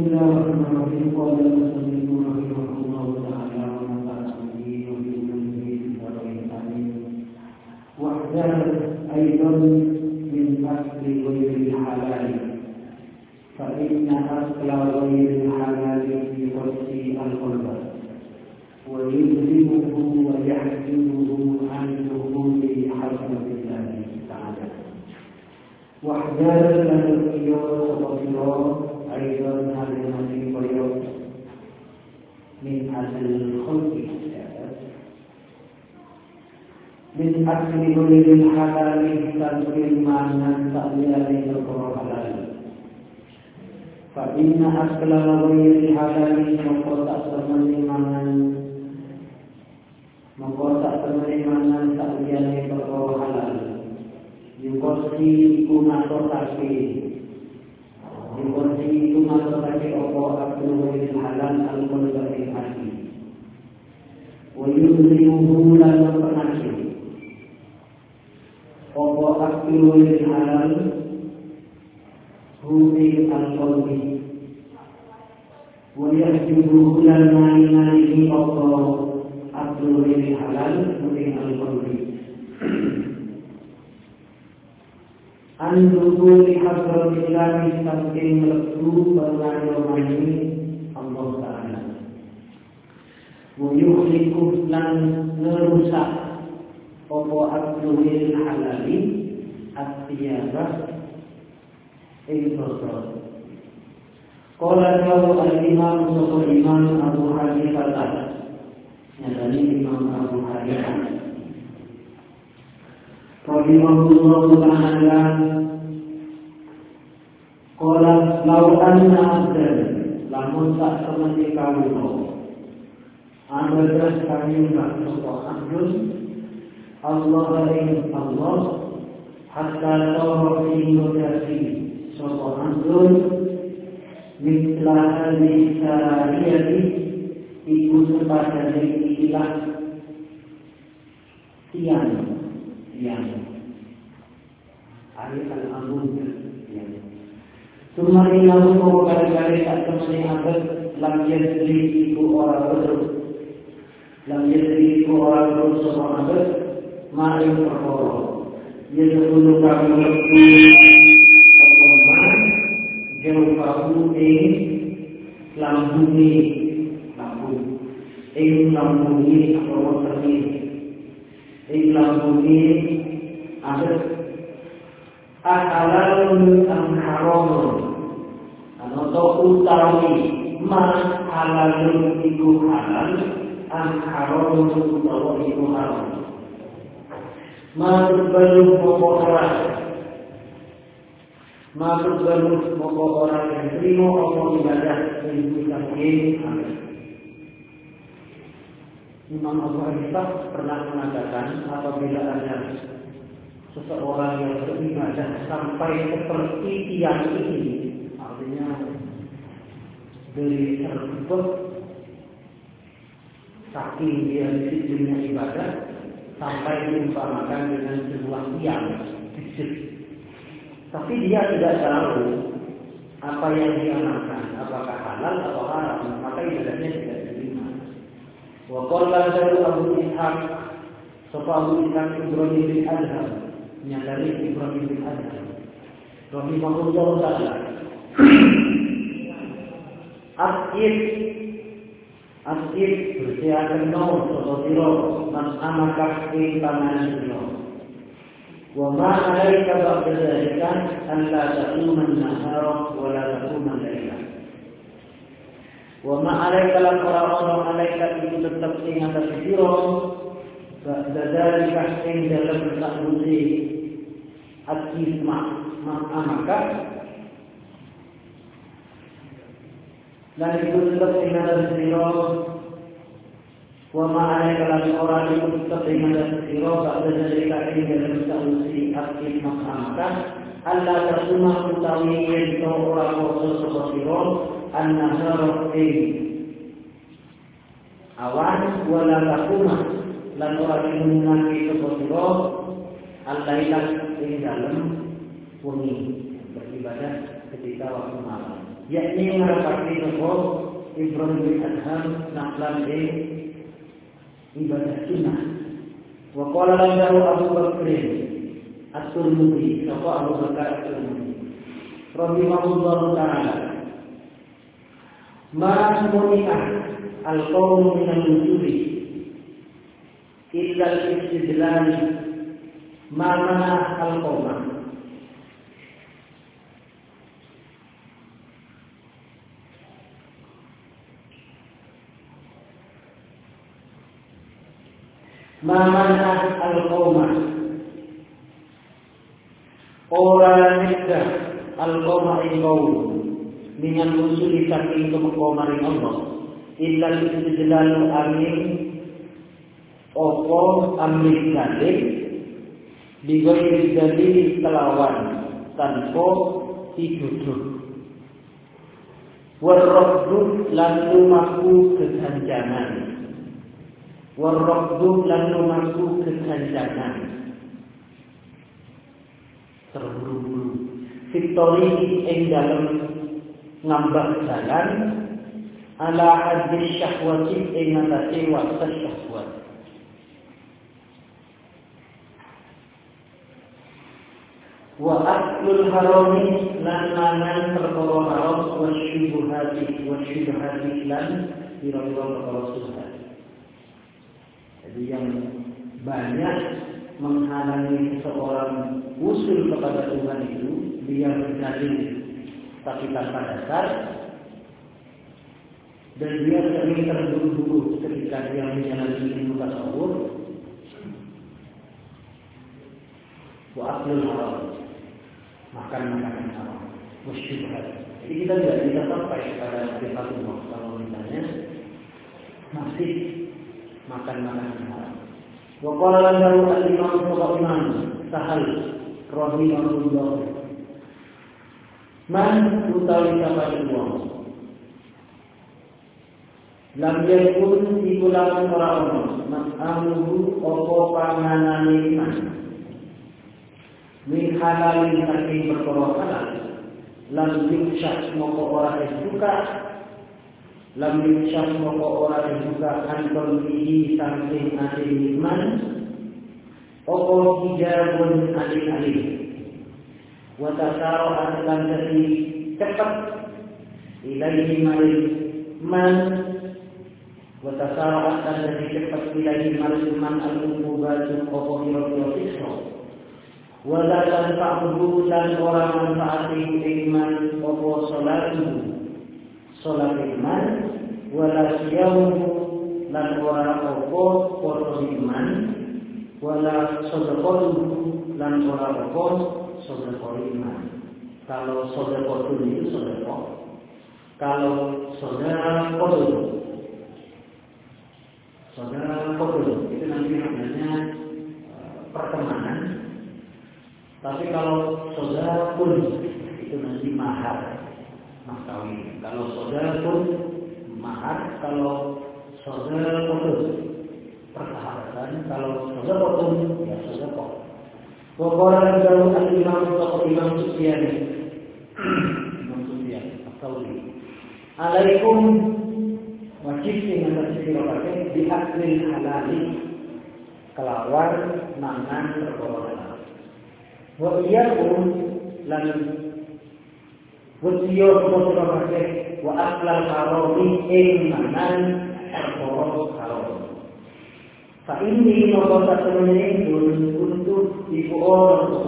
Bismillahirrahmanirrahim. Qala al-muslimu rahimahullahu فإن أصل غير الحلال مقطع penerimaan mengkotak penerimaan takwian perkara halal yukosi kunatotake Dikunci Wuyuhliku lan nerusak Opo abduhil halali At-tiyabah Ilfasol Kala kau al-imam Sopo imam Abu Hanifah Nyatani imam Abu Hanifah. Rahimahullah taala qala law anna abdan lamun tak semati kawula Anda kami abdun Allah ing Allah. Hatta tawra fi mudati sapa abdun mitla hadhihi sariyati. Iku sepadane ikilah tiang. Tiang. Ari al-amun tiang. Lalu mau kali-kali tak ke mana abad Lam yadri iku orang dan yaitu ibu orang tua sama adat maring perkara yen kudu kami mesti pengorban yen kudu ing lambungi lambung ing lambungi apa tadi ing lambungi adat akalal nutam haram. Atau utawi ma halal itu halal Am haramun utawa iku haram Ma berbalu moko orang. Ma berbalu moko orang yang terima Allah ibadah Yang bisa mungkin Imam Abu Hanifah pernah mengatakan apabila ada seseorang yang beribadah sampai seperti tiang ini, artinya dari tersebut saking dia disiplinnya ibadah sampai diumpamakan dengan sebuah tiang fisik. Tapi dia tidak tahu apa yang dia makan, apakah halal atau haram, maka ibadahnya tidak diterima. Wa qala Abu Ishaq Sofa Abu Ishaq Ibrahim bin Adham menyadari Ibrahim bin Adham Rahimahullah Ta'ala As'id As'id bersiakan nol Sofa siro Man amakah ing tangan siro Wa ma alaika ba'da dhalika An la taquman nahara Wa la taquman laila Wa ma alaika lan orang alaika itu tetap ing atas siro. Ba'da dhalika ing dalam takbusi At-kisma Maka Dan itu siro Wa ma alaika lan orang itu tetap ing atas siro Ba'da dhalika ing dalam takbusi At-kisma Maka Allah tersumah utawi yang orang siro An-nahara ing awan wala takuma. Lan ora dimunake sapa sira al-lailah ing dalem wengi beribadah ketika waktu malam yakni ngarepake sapa Ibrahim bin Adham naklan ing ibadah sunnah. Wa qala lahu Abu Bakr At-Tirmidzi sapa Abu Bakar At-Tirmidzi rahimahullahu taala. Ma munikah al-qawm min al-wujudi illa al-istidlal. Ma mana al-qawma mamana al-qoma orang nida al-qoma in qawm minan usul isaki itu mengqoma in Allah. Illa lukutu jelalu amin. Opo amin jadik digoi jadi telawan tanpa hidup Warrohdu lalu maku kesanjangan. Warrabdu lan lumaku keganjangan terburu-buru. Fitori ing dalam ngambak jalan ala hadis syahwati ing ngatasi waktu syahwat. Wa aklul harami lan mangan perkara haram wa syubuhati wa syubuhati lan biro-biro jadi yang banyak menghalangi seseorang usul kepada Tuhan itu dia berdalil tapi tanpa dasar dan dia sering terburu-buru ketika dia menjalani ilmu tasawuf. Wa aklul haram. Makan makanan haram. Musyibhat jadi kita tidak bisa sampai kepada sifatullah kalau misalnya. Masih makan makanan haram. Wa qala lahu al-imam Imam Sahal rahimahullah man utawi sapa wong lam yakun iku lamun ora ono mas'aluhu apa panganane iman? Min halalin saking perkara halal. Lam yuksyak moko ora dibuka lam yuksyak moko ora dibuka kanton bihi saking ati iman apa hijabun alih-alih watasaro akan jadi cepat ilaihi marid man. Watasaro akan jadi cepat ilaihi marid man al-umubatu apa hiro-hiro sikso wala tanfa'uhu dan orang manfaati iman apa salatuhu salat iman wala siyamuhu dan orang apa poso iman wala sodakotuhu dan orang apa sodako iman. Kalau sodako itu sodako. Kalau sodako sodako itu nanti namanya pertemanan. Tapi kalau sodako itu nanti mahar, mahkawin. Kalau saudara pun mahat kalau saudara putus persahabatan, kalau saudara pun ya saudara. Wakoran jauh al-imam atau imam Sufyani. Imam Sufyani, Saudi. Alaikum wajibnya mengasihi rokaatnya di akhir halali kelawar mangan terkorban. Wa iyakum lan Wasiyo sira pakai wa aklal harami ing mangan perkara haram. Fa ini nopo satemene untuk ibu orang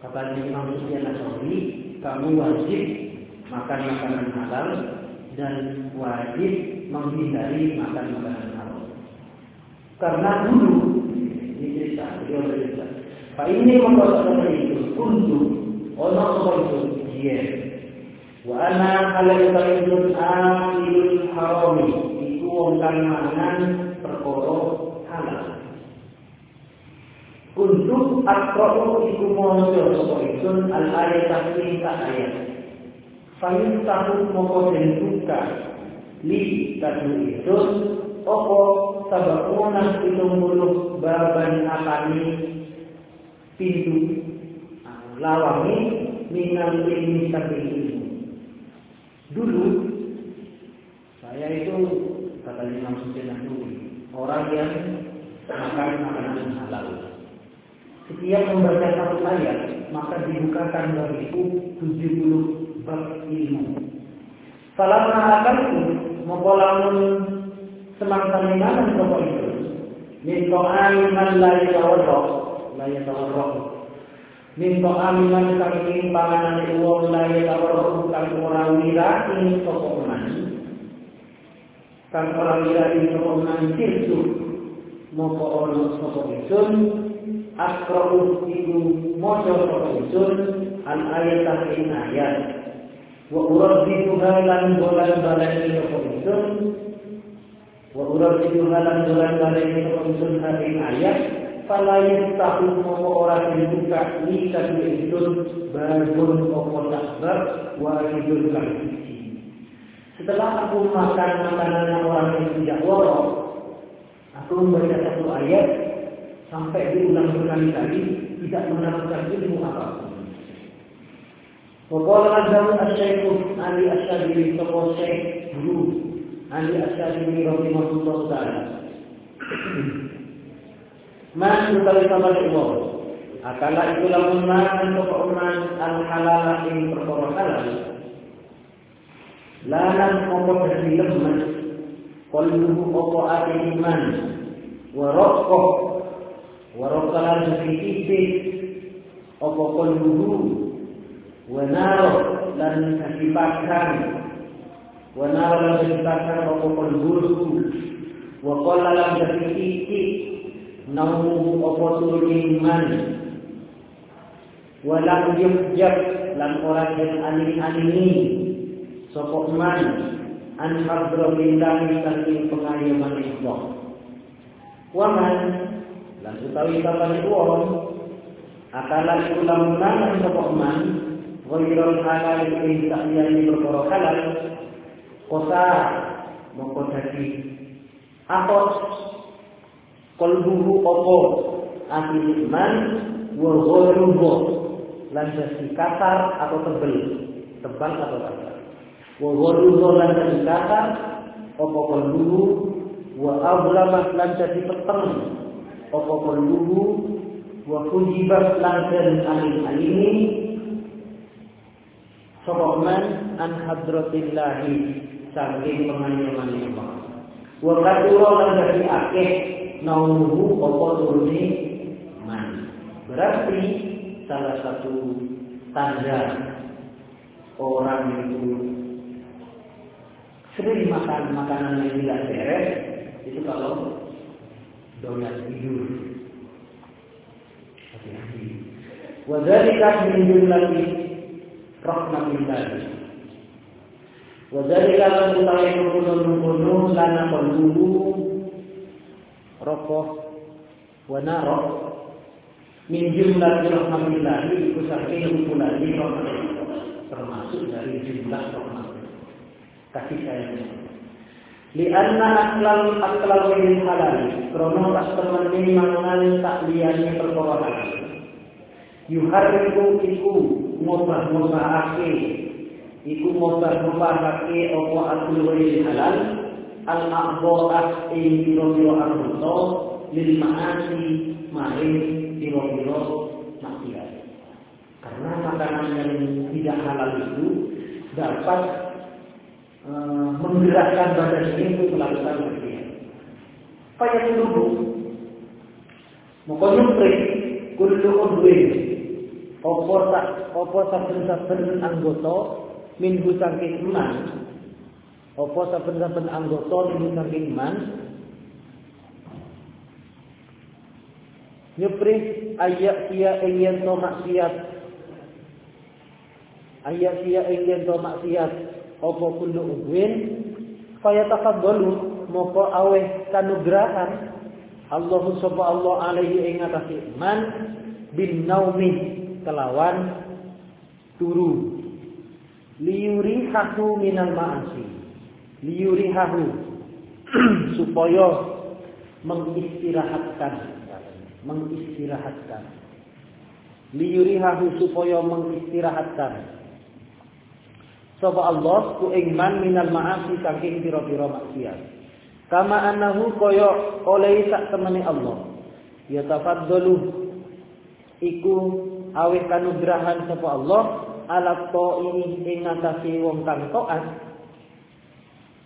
Kata Imam Sufyan Ats-Tsauri, kamu wajib makan makanan halal dan wajib menghindari makan makanan haram. Karena dulu ini cerita, beliau bercerita. Pak ini membawa itu untuk itu dia. Wa ana ala yutaidun amilul harami Iku wong kang Untuk akra'u iku mojo sapa isun al ayat ing ayat. Fayun tahu moko den buka li kadu itu opo sabakuna pitung puluh baban akani pintu lawangi minal ilmi ilmu dulu saya itu kata Imam Sufyan orang yang makan makanan halal. Setiap membaca satu ayat maka dibukakan bagiku 70 bab ilmu. Salah akan mongko lamun semangsa minangan sapa itu. Min ta'ami man la yatawarra la yatawarra min ta'ami man kang ing panganan wong la yatawarra kang ora wirati sapa man kang ora wirati sapa man sirtu mongko ono sapa isun akrau iku maca sapa isun al ayat ing ayat. Wa uraddiduha lan bolan balani sapa isun wa uraddiduha lan bolan balani sapa isun ing ayat Falayan tahu momo orang yang buka lisan itu babun opo takbar waridun kafisi. Setelah aku makan makanan yang orang yang tidak warok, aku membaca satu ayat sampai diulang berkali-kali tidak menampakkan ilmu apa Wakola Azam Asyikun Ali Asyadiri Toko Syekh Guru Ali Asyadiri Rahimahullah Ta'ala Man utawi sama Allah. Akala itu lamun man sapa man al halal ing perkara halal. Lanan apa dadi lemes qalbuhu apa ati iman wa raqqa wa raqqa lan sisi apa qalbuhu Wanaro dan kasifatkan Wanaro lan kasifatkan apa kolbulku Wakola lan kasifiti Naumuhu apa turun iman Walam yukjab lan orang yang aning-aningi Sopok man An hadra billahi saking pengayaman Allah Waman. Lan utawi kapan uang Akalan ulang ulangan sopok man ghairul halal ing sakjane perkara halal. Kosa. Mongko dadi apos kolbuhu opo ati iman wa ghairuhu lan dadi kasar atau tebel tebal atau kasar. Wa ghairuhu lan dadi kasar opo kolbuhu wa ablamah lan dadi peteng. Opo kolbuhu wa kujibat lan den alim-alimi. Sokoman an hadratillahi saking pengayaman Allah. Wa kathura lan akeh naumuhu apa turune man. Berarti salah satu tanda orang itu sering makan makanan yang tidak beres itu kalau doyan tidur. Hati-hati. Wadzalika min jumlahi rahmatillahi wa dzalika lan utawi nukono lana qalbuhu wa naro min jumlah rahmatillahi iku saking nukulani rahmatillah termasuk dari jumlah rahmat kasih sayang. Lianna aklal aklal min halal krono tas temen mangan tak liyane perkara halal yuharriku iku ngubah-ngubahake iku ngubah-ngubahake apa akul halal al aqdha'ah ing pira-pira anggota lil ma'asi maring pira-pira maksiat karena makanan yang tidak halal itu dapat e, menggerakkan badan ini untuk melakukan maksiat. Tunggu? Mau nyuprik kullu udwin apa tak apa saben-saben anggota minggu saking iman apa saben-saben anggota minggu saking iman nyupri ayat sia ingin to maksiat. Ayat sia ingin to maksiat. Apa kullu udwin faya tafaddalu moko aweh kanugrahan. Allah subhanahu Allah alaihi ing iman bin naumi kelawan turu. Liuri satu minal maasi liyurihahu. Supaya mengistirahatkan. Mengistirahatkan. Liyurihahu supaya mengistirahatkan. Sapa Allah ku ing man minal ma'asi saking pira-pira maksiat. Kama annahu kaya oleh sak temene Allah. Ya tafaddalu iku awih kanugrahan sapa Allah ala ini ing ngatasi wong kang taat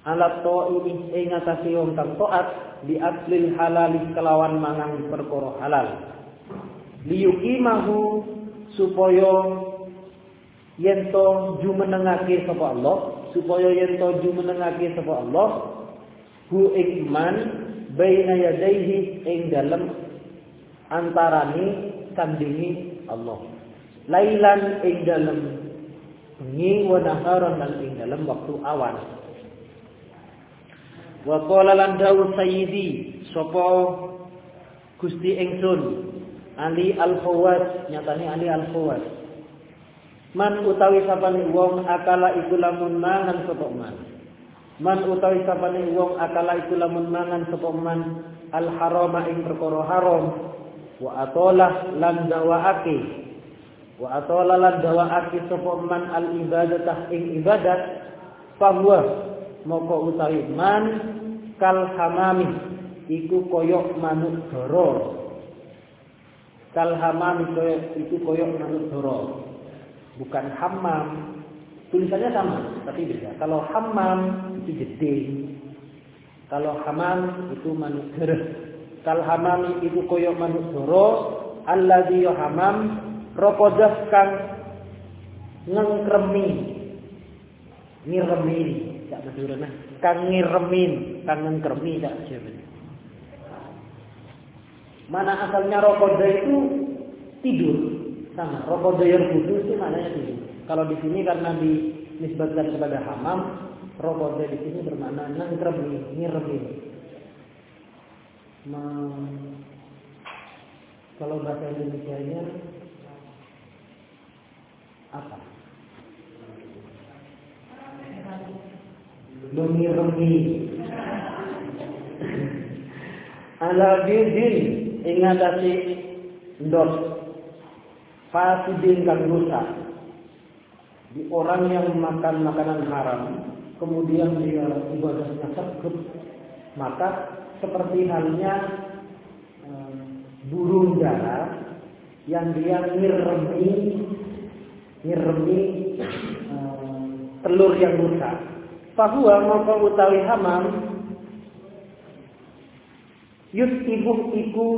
alat to ini ing ngatasi wong kang taat di aslil halal kelawan mangang perkara halal. Liyukimahu supaya yen to jumenengake sapa Allah supaya yen to jumenengake sapa Allah hu ing iman baina yadaihi ing dalem antarane sandingi Allah. Lailan ing dalem bengi wa naharan ing dalem waktu awan Wa qala lan dawuh sayyidi sapa Gusti ingsun Ali Al-Fawaz nyatane Ali Al-Fawaz Man utawi sapane wong akala iku lamun mangan sapa man? Man utawi sapane wong akala iku lamun mangan sapa man? Al harama ing perkara haram. Wa atolah lan dawaake wa atolah lan dawaake sapa man al ibadatah ing ibadat fahuwa moko utawi man kal hamami iku koyok manuk doro. Kal hamami koyok iku koyok manuk doro. Bukan hamam tulisannya sama tapi beda. Kalau hamam itu gede. Kalau hamam itu manuk gereh kal hamami itu koyok manuk doro. Alladzi hamam rokodah kang ngengkremi ngiremi tak Madura nah kang ngiremin kang ngengkermi tak mana asalnya rokoda itu tidur. Sama rokoda yang kudus itu maknanya tidur. Kalau di sini karena dinisbatkan kepada hamam rokoda di sini bermakna ngengkermi ngiremin. Kalau bahasa Indonesia nya apa? Mengirengi ala bidin ing ngatasi ndot fasidin kang rusak di orang yang makan makanan haram kemudian dia ibadahnya sekut maka seperti halnya eh, burung dara yang dia ngiremi ngiremi eh, telur yang rusak Fahuwa maka utawi hamam Yus ibu iku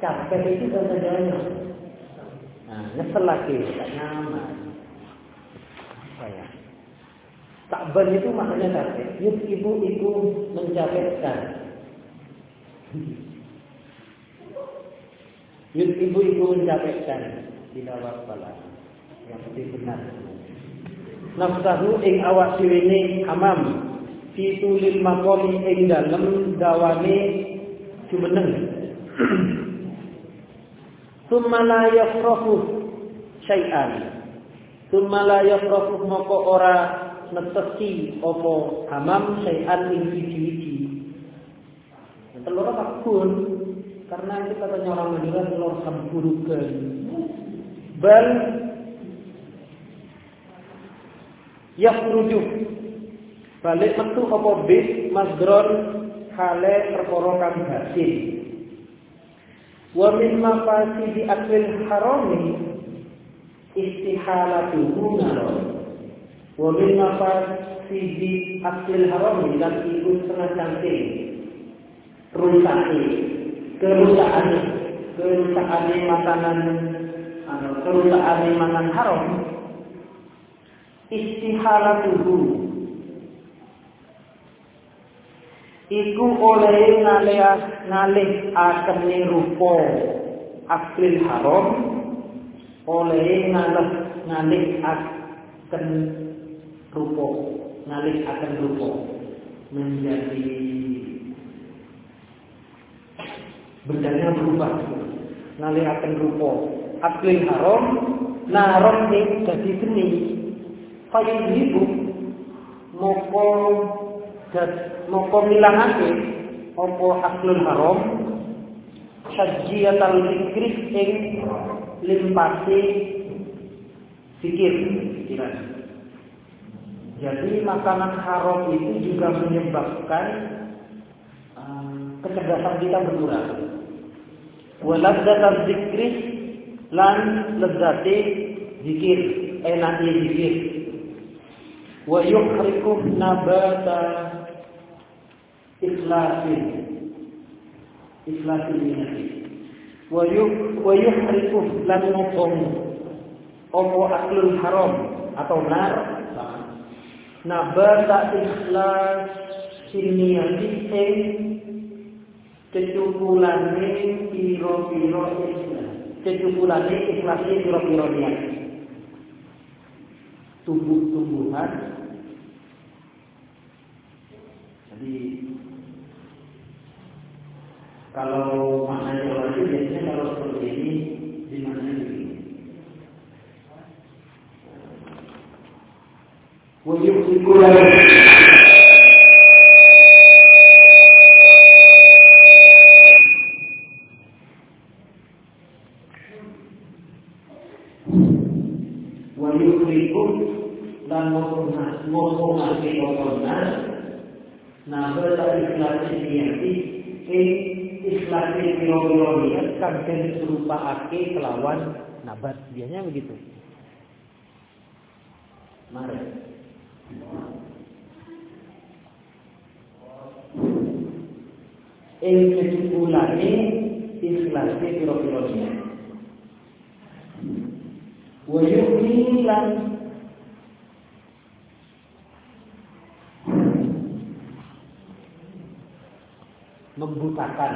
capek itu bahasa Jawanya. Nah, nyesel lagi, tak nyaman. Apa ya? Takban itu maknanya capek. Yus ibu iku mencapekkan. Yus ibu iku mencapekkan. Tidak apa-apa penting benar. Nafsahu ing awak siwene hamam fi tulil maqami ing dalem dawane jumeneng. Summa la yafrahu syai'an. Summa la moko ora netesi apa hamam syai'an ing wiji-wiji. Telur apa pun karena itu katanya orang Madura telur sampurukan. Bal yakhruju balik metu apa bis masdron hale perkara kang batin wa min mafasidi aklil harami istihalatuhu naron wa min mafasidi aklil harami dan iku setengah cantik rusake kerusakan. Kerusakan makanan kerusakan makanan haram istihalatuhu iku oleh ngalih ngalih akene rupa. Aklil haram oleh ngalih ngalih akan rupa. Ngalih akan rupa. Menjadi bendanya berubah. Ngalih akan rupa. Aklil haram naron jadi geni Fayudhibu moko dan moko milangake opo aklul haram sajiatal fikri ing limpasi fikir pikiran. Jadi makanan haram itu juga menyebabkan um, kecerdasan kita berkurang. Waladzat zikri lan lezati zikir, enaknya zikir. Wa yuhrikum nabata ikhlasin. Ikhlasin minati wa yuhrikum lan mukong opo aklul atau nar? Nabata ikhlas piro-piro ikhlas. Kecukulane ikhlasnya piro-piro tumbuh-tumbuhan jadi kalau orang itu biasanya kalau seperti ini di mana ini? Ikhlasnya diarti ikhlasi kan ake kelawan nabat biasanya begitu. Mari ing kecukulane ikhlasi membutakan.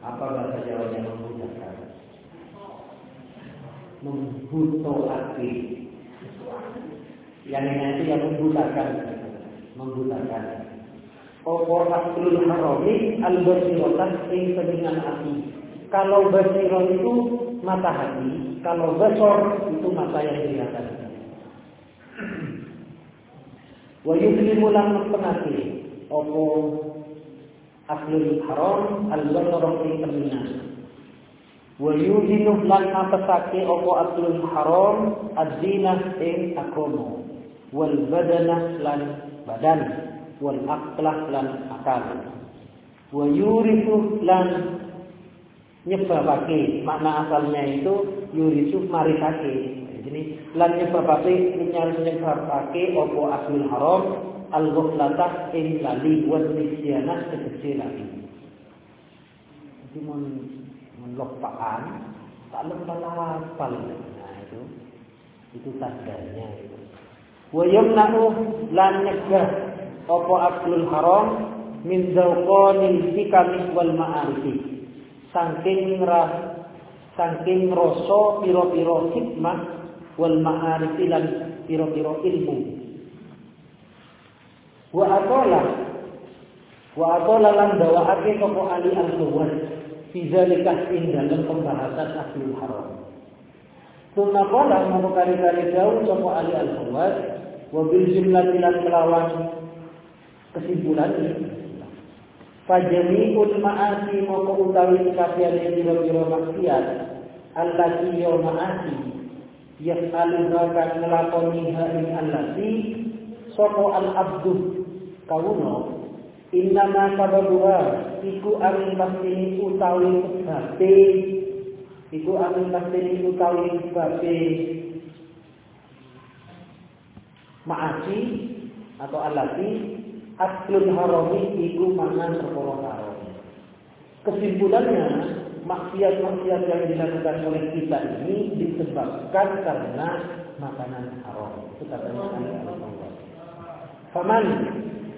Apa bahasa Jawanya? Membutakan. Membuto api yang nanti yang membutakan. Membutakan. Opo aslul harami al basirotan ing sedengan api. Kalau basiron itu mata hati, kalau besor itu mata yang kelihatan. Wa yuslimu lan penati opo aklul haram al basara ing temina. Wa yudinu lan apesake opo aklul haram adzina ing akono. Wal badana lan badan wal aqlah lan akal. Wa yurisu lan nyebabake makna asalnya itu yurisu marifake jadi lan nyebabake nyar nyebabake opo aslul haram al ghaflatah ing lali wa nisyana tegese lali. Jadi mon melopaan tak lupa hafal. Nah itu itu tandanya itu. Wa yamna'u lan nyegah opo aslul haram min zauqanil hikami wal ma'arifi. Saking ras saking rasa piro-piro hikmah wal ma'arif lan piro-piro ilmu. Wa atola wa atola lan dawaake sapa ali al-kuwat fi zalika ing dalam pembahasan ahlul haram. Suma qala mau kali-kali jauh sapa ali al-kuwat wa bil jumlah lan kelawan kesimpulan Fajami'ul ma'asi moko utawi kafian yang biro-biro maksiat Allati yo ma'asi yas'aluha kan ngelakoni ing allati sapa al abdu kawuno innama sababuha iku amin pastini utawi sebabe. Iku amin pastini utawi sebabe. Maasi atau alati aslul harami iku mangan perkara haram kesimpulannya maksiat-maksiat yang dilakukan oleh kita ini disebabkan karena makanan haram. Itu katanya Allah. Faman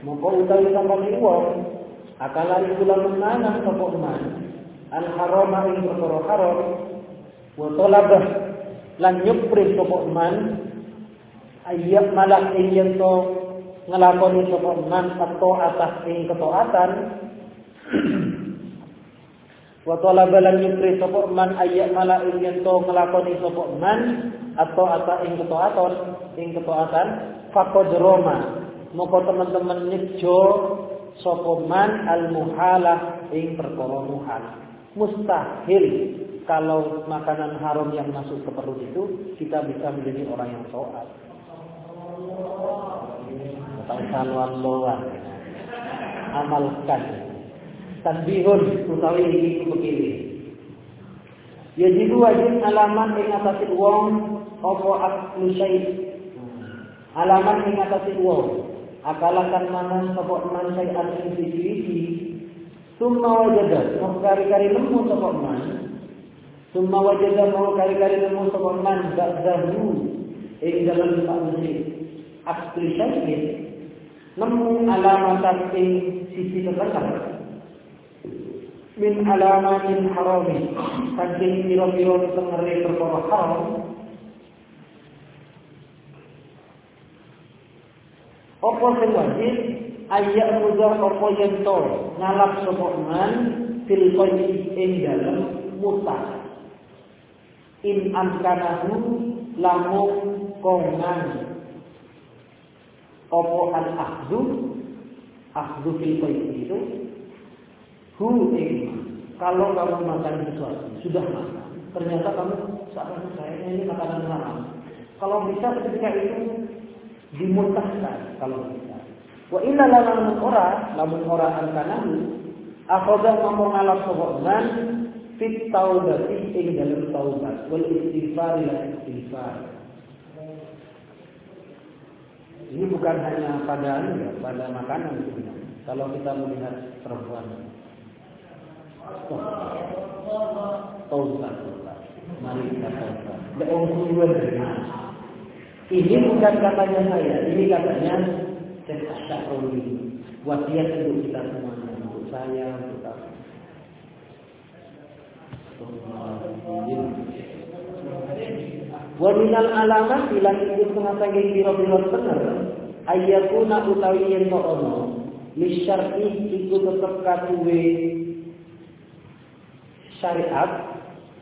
mongko utawi tambani wong akalan kula menanam sapa man al harama ing perkara haram wa talabah lan nyupri sapa man ayyab malak ing yen to ngelakoni sapa man atau atas ing ketaatan Wa talaba lan yukri sapa man ayyak mala ing yen to nglakoni sapa man atau ata ing ketaatan ing ketaatan faqad roma. Moko teman-teman nyejo sapa man al muhalah ing perkara muhal. Mustahil kalau makanan haram yang masuk ke perut itu kita bisa menjadi orang yang taat. Tak loan Amalkan tanbihun utawi iki begini. Yajibu wajib alaman ing atase wong apa aklu syai. Alaman ing atase wong akalakan mangan sapa man syai'an ing siji Summa wajada mau kari-kari nemu sapa man. Summa wajada mau kari-kari nemu sapa man ba'dahu ing dalam sa'usi aklu syai. Nemu alamat ing sisi tertentu min alamatin harami. Saking piro-piro tengere perkara haram. Apa sing wajib? Ayat mudah apa yang to ngalap sapa man fil qalbi ing dalem muta. In amkanahu lamun kongan. Apa al akhdhu akhdhu fil qalbi itu Hu kalau kamu makan sesuatu, sudah makan, ternyata kamu seakan kayaknya ini makanan haram. Kalau bisa ketika itu dimuntahkan kalau bisa. Wa inna lamun ora, lamun ora angkanahu, akhodah ngomong ngalap sokoman fit taubati ing dalam taubat wal istighfar lan istighfar. Ini bukan hanya pada ya, pada makanan sebenarnya. Kalau kita melihat perempuan Taubat, Mari kita taubat. dari Ini bukan katanya saya, ini katanya Syekh Asy'ari. Wasiat untuk kita semua, untuk saya, untuk kamu. Wa minal alamat ilang itu sange biro-biro bener ayakuna utawi yen ono li syar'i iku tetep katuwe syariat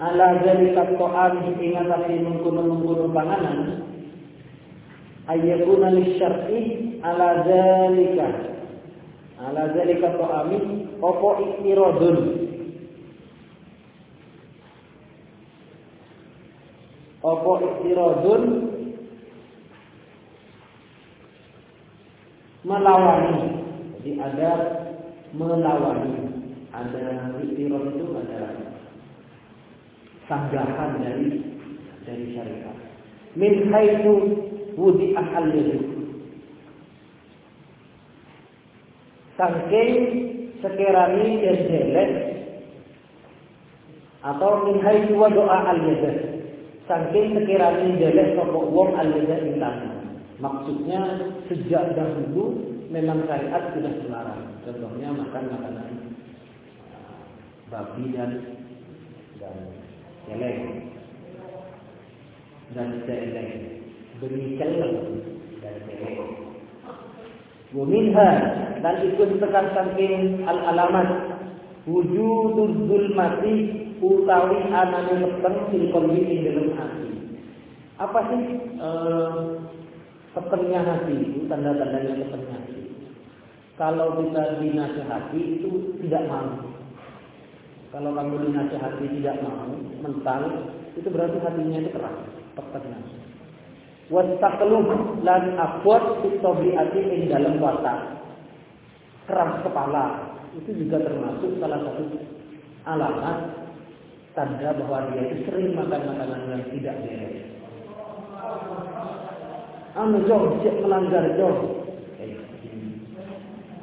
ala zalika ta'am ing atase mengkono-mengkono panganan ayyakuna lisyar'i ala zalika ala zalika ta'ami apa iktiradun? Apa iktiradun? Melawani. Jadi ada melawani. Ada iktirad itu ada sanggahan dari dari syariat. Min haitsu wudi akal yadu. Sangking sekirani yang jelek atau min haitsu doa al yadu. Sangking sekirani jelek sopok wong al yadu Maksudnya sejak dahulu memang syariat sudah melarang. Contohnya makan makanan babi dan dan celeng dan celeng beri celeng dan celeng Waminha dan ikut tekan saking al alamat wujudul zulmati utawi anane peteng fil qalbi ing dalam hati. Apa sih eh, petengnya hati itu tanda-tandanya petengnya hati? Kalau kita dinasihati itu tidak mau. Kalau kamu dinasihati tidak mau, mental, itu berarti hatinya itu keras, pekerjaan. Wastaklum lan abot fitobiati ing dalam watak. Keras kepala. Itu juga termasuk salah satu alamat tanda bahwa dia itu sering makan makanan yang tidak beres. Anu jauh, melanggar jauh.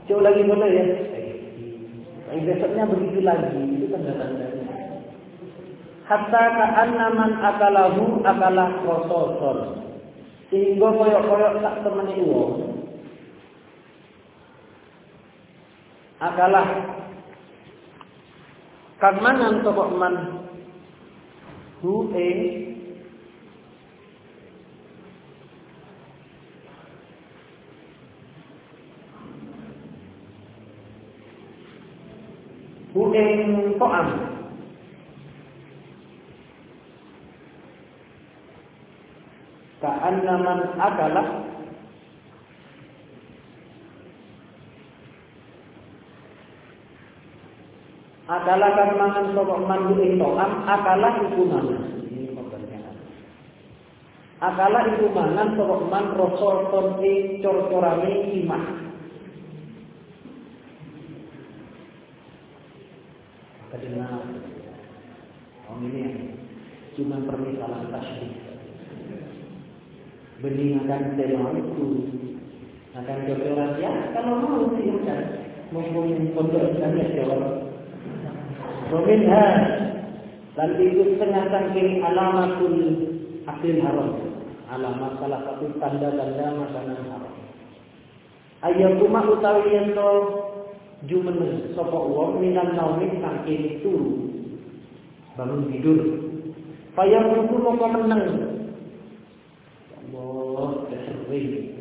Jauh lagi boleh ya. Yang besoknya begitu lagi, itu tanda-tandanya. Hatta ka'anna man akalahu akalah rososon. Sehingga koyok-koyok tak temani uang. Akalah kang manan man hu e ing to'am. Ka'anna man akalah Akalah kan mangan sopok mandu ing to'am Akalah iku Akalah iku mangan sopok man rosol konti cor-corane imah. Kadang oh ini cuma permisalan tasbih. Bening akan tema itu. Akan cocolan ya kalau mau silakan mumpung pondok kami jawab Rominha dan itu setengah saking alamatul akil haram. Alamat salah satu tanda-tanda makanan haram. Ayatuma utawi ento jumeneng sapa wong minan naumi saking turu. Bangun tidur. Payah ruku moko meneng. Allah kesering.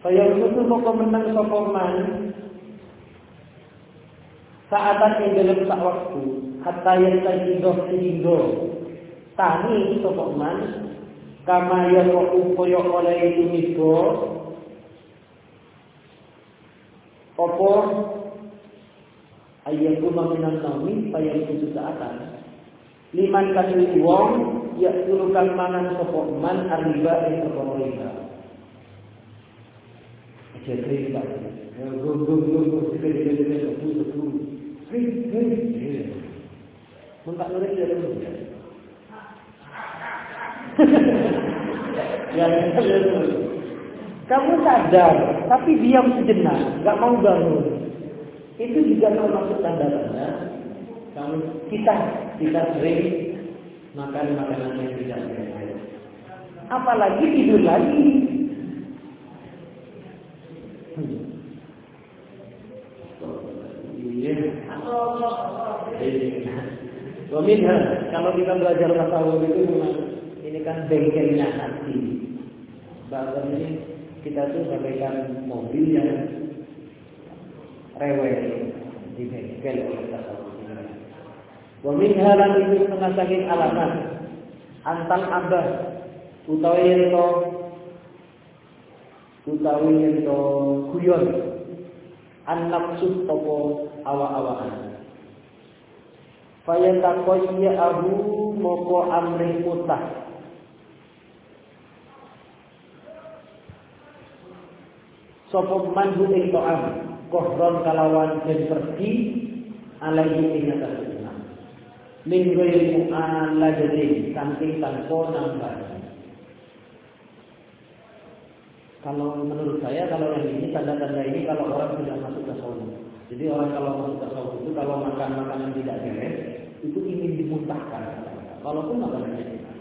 Saya susu moko menang sapa man? Saatan ing dalam sak waktu hatta yang tajido sehingga tani sapa man? Kama yang kaya oleh itu miko apa ayyaku maminan naumi payah itu saatan liman kasih wong ya tulukan mangan sapa man arriba ing perkara riba jadi tak go go go go tiga tiga satu satu hei hei mun tak ya ya kamu sadar tapi diam sejenak nggak mau bangun itu juga termasuk tanda-tanda kamu kita kita sering makan makanan yang tidak sehat. Apalagi tidur lagi. Waminha, kalau kita belajar tasawuf itu ini kan bengkelnya hati. Bahkan ini kita tuh bagaikan mobil yang rewel di bengkel oleh tasawuf. Wa min halan itu setengah saking alasan antal abah utawi yen to utawi yen to guyon an nafsu topo awa-awaan Faya takoyya abu moko amri utah. Sopo manhu ing to'am Kohron kalawan dan pergi Alaihi ing atas min ghairi mu'alajati saking tanpa nambah. Kalau menurut saya kalau yang ini tanda-tanda ini kalau orang sudah masuk ke tasawuf. Jadi orang kalau masuk ke tasawuf itu kalau makan makanan tidak beres itu ingin dimuntahkan. Walaupun makanannya enak.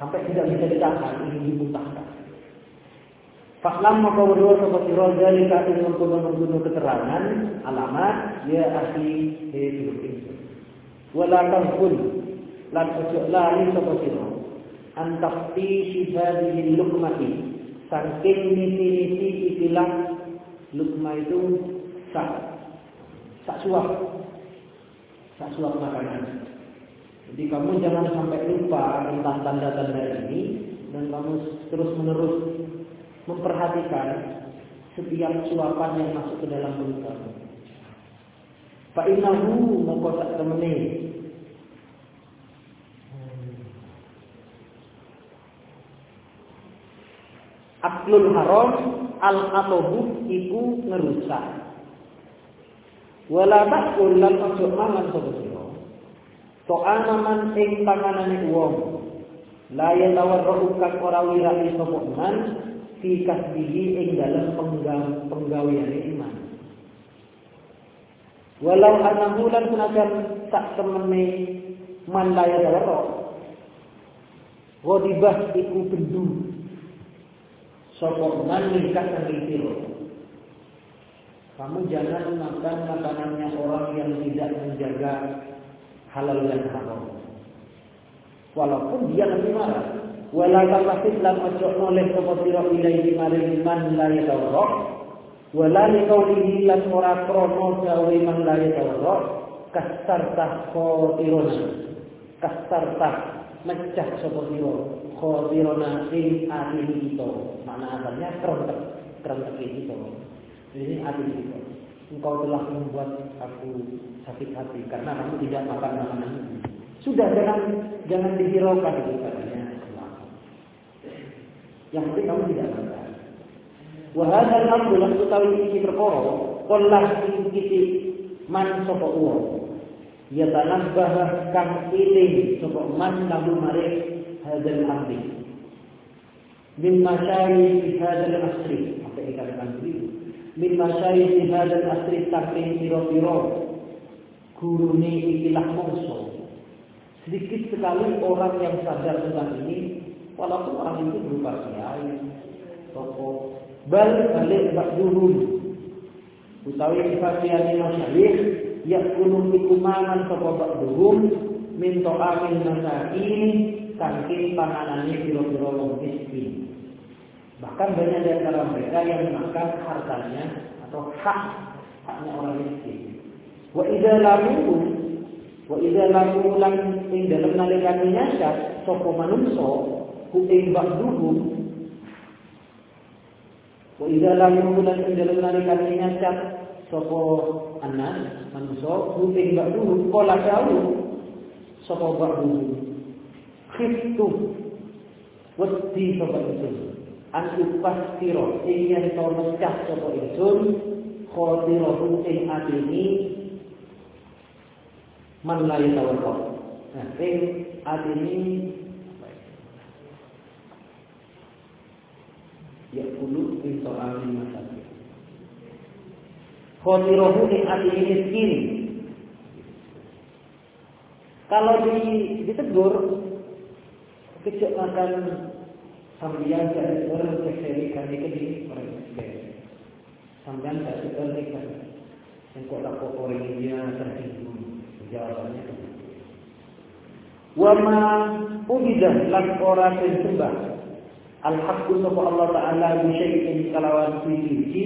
Sampai tidak bisa ditahan ingin dimuntahkan. Faklam maka berdua seperti roh dari kaki mengkuno keterangan alamat ya asli hidup itu wala tahkun lan ojo lali sapa sira an taqti hadhihi luqmati. Saking niti-niti ikilah lukma itu sak sak suap sak suap makanan. Jadi kamu jangan sampai lupa tentang tanda-tanda ini dan kamu terus menerus memperhatikan setiap suapan yang masuk ke dalam mulut kamu. Pak Inahu mau tak temani aklul haram al atobu iku ngerusak. Wala bakul lan ojo mangan sapa sira. Anaman ing panganane wong. La ya tawarru kang ora wirani sapa man fi kasbihi ing dalem penggaweane iman walau anahu lan senajan tak temene man la ya tawarru Wadibah iku bendu Sokoman nikah itu. Kamu jangan makan makanannya orang yang tidak menjaga halal dan haram. Walaupun dia lebih marah. Wala tamasik lam ojo noleh sapa sira ilaihi maring man la yatawarra. Wala qawlihi lan ora krono gawe man la yatawarra. Kasartah kotirona. Kasartah mecah sapa sira khatirona ing ati kita. Makna asalnya kerentek, kerentek itu. Ini ati kita. Engkau telah membuat aku sakit hati karena kamu tidak makan makanan. Sudah jangan jangan dihiraukan itu katanya. Yang penting kamu tidak makan. Wahada al-amru lan utawi iki perkara qollah ing kiti man sapa uwa. Ya tanabbah kang iling sapa man kamu mari hadal amri. Min masyayikh hadal asri. Apa dikatakan begitu? Min masyayikh hadal asri saking piro-piro gurune ikilah mongso. Sedikit sekali orang yang sadar tentang ini, walaupun orang itu berupa kiai, tokoh, bal balik ba'duhum utawi sifatiani masyayikh yakunu ikumanan sapa ba'duhum min ta'amil masakin saking panganane pira-pira wong miskin. Bahkan banyak di antara mereka yang makan hartanya atau hak haknya orang miskin. Wa idza lamu wa idza lamu lan ing dalem nalikane nyasar sapa manungsa ku ing ba'duhum Wa idza lam yulan ing dalem nalikan nyacap sapa anak manusa kuping bak dulu pola jauh. Sapa bak dulu. Khiftu. Wedi sapa itu. An upastiro ing yen to mecah sapa ingsun khatirahu ing atini man la yatawakkal nah ing yakulu min so'alin masakin. Khotirahu ing ati miskin. Kalau di, ditegur, kecek makan sambian dari orang keseri kan di orang miskin. Sambian dari orang kan. Yang kok tak orang dia terhitung. Jawabannya Wama ubidah lan ora sembah Al-haqqu Allah taala bi syai'in kalawan suci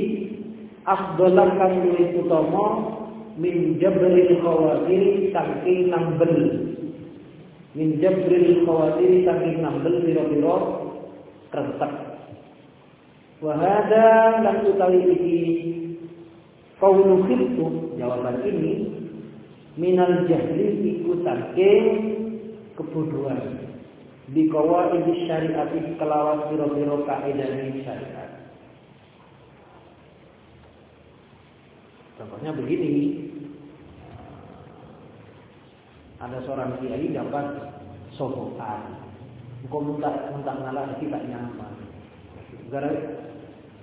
afdalan kang luwih utama min jabril khawatir saking nambel. Min jabril khawatir saking nambel pira-pira krentek wa hada lan utawi iki qaulu khiftu jawaban ini minal jahli iku saking kebodohan bikawa ini syariat kelawan biro-biro kaidah syariat. Contohnya begini, ada seorang kiai dapat sohokan, kok minta minta ngalah tidak nyaman. Gara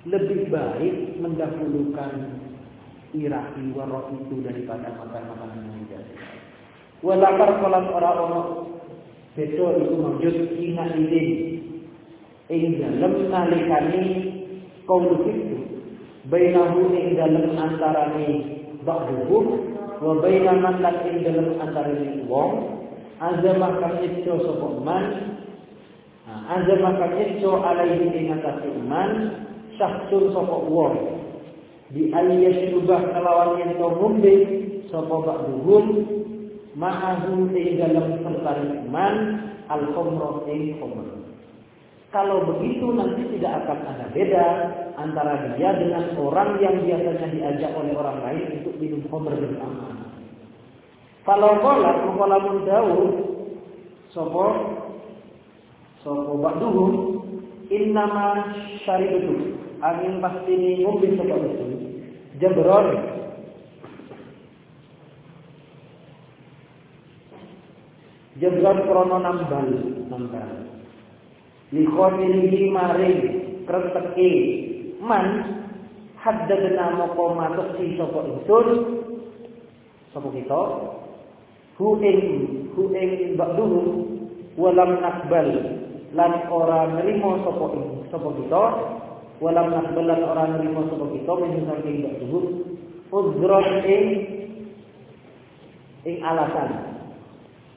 lebih baik mendahulukan irahi warok itu daripada makan makanan yang jadi. Walakar kalau orang-orang Beto itu maujud ina idin. Ing dalem nalikani kaum itu. Bainahu ing dalem antarane ba'duhum wa baina man lan ing dalem antarane wong azamah kang iso sapa man azamah kang iso alaihi ing atase man syahsun sapa wong di aliyas rubah kelawan yen to ngombe sapa ba'duhum ma'ahu ing dalam sertari iman al khomro ing khomro. Kalau begitu nanti tidak akan ada beda antara dia dengan orang yang biasanya diajak oleh orang lain untuk minum khamr bersama. Kalau kolak, kalau Daud, sopo, sopo bakduhu, innama syaributu, angin pasti ngombe sopo itu, jabron, Jebron krono nambal nambal. Likhotilihi maring kreteki. Man haddadna moko matuk si sapa ingsun sapa kita? Hu ing hu ba'duhu walam nakbal. Lan ora nerima sapa sapa kita. Walam nakbal lan ora nerima sapa kita min saking ba'duhu uzron ing ing alasan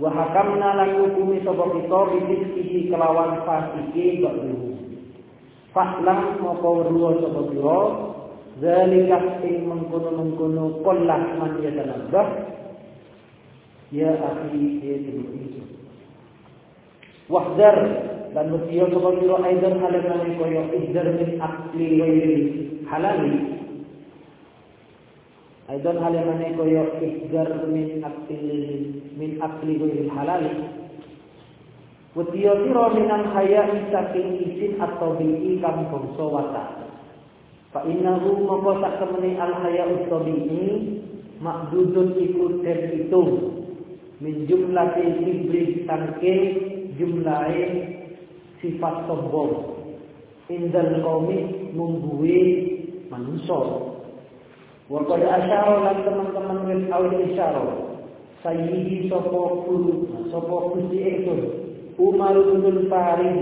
wa hakamna lan hukumi sapa kita bidik kelawan fasike ba'du Faklam moko ruwa sapa kita zalika ing mengkono-mengkono kollah man yatanabah ya akhi ya tibu Wahdar dan wasiyo sapa sira aidan halan koyo izdar min akli ghairi halali aidan halan koyo izdar min akli min akli ghairi halali. Wadiya sira minang haya saking isin atau bi'i kang bangsa watak Fa innahu mongko sak temene al haya utabi'i makdudun iku itu min jumlah kibri tangke jumlahe sifat sombong. Indal qaumi mungguwe manusia wa qad asyara lan teman-teman wis awil isyara sayyidi sapa guru sapa gusti ingsun Umar bin Farid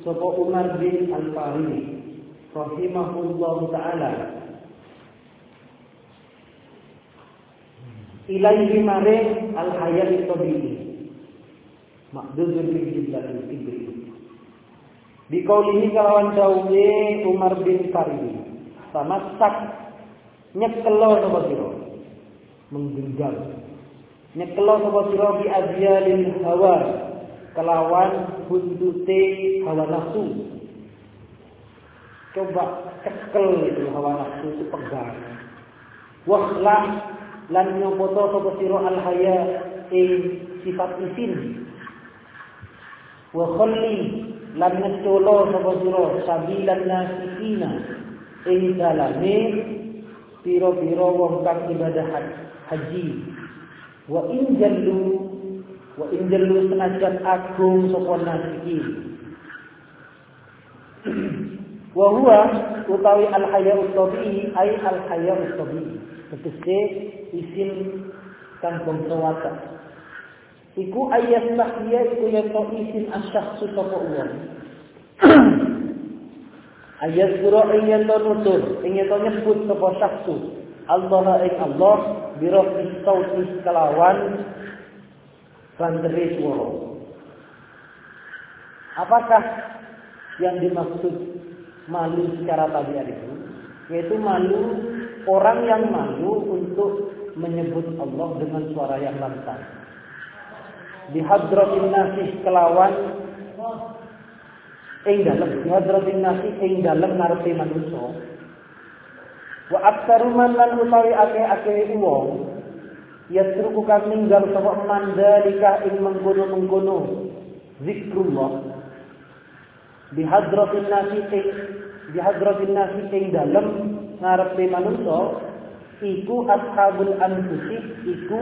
sapa Umar bin Al-Farid rahimahullahu taala. Ilaihi maring al hayat tabi'i makdudun min di kaulihi kalawan dawuhe Umar bin Farid sak nyekelo sapa sira menggenggam nyekelo sapa sira bi adyalil hawa kelawan buntute hawa nafsu Coba cekel itu hawa nafsu itu pegang. Wahlah lan nyopoto sapa sira al haya ing sifat isin. Wa khalli lan ngecolo sapa sira sabilan nasikina ing dalane pira-pira wong kang ibadah haji. Wa in jallu wa in jallu senajan agung sapa nasikin. wa huwa utawi al haya tabi'i ay al haya tabi'i tegese isim kang bangsa iku ayat tahiyah iku yen isim asyakhsu sapa wong ayat sura ing to nutur ing to nyebut sapa syakhsu Allah ing Allah birofi sauti kelawan bandere swara apakah yang dimaksud malu secara tabiat itu? Yaitu malu orang yang malu untuk menyebut Allah dengan suara yang lantang di hadratin nasi kelawan ing dalem di hadratin nasi ing dalem ngarepe manusa wa aktsaru man lan utawi ake-ake wong yasruku kang ninggal sapa mandalika ing mengkono-mengkono zikrullah. Bihadratin nasi ing bihadratin nasi ing dalem ngarepe manungsa iku ashabul anfusi iku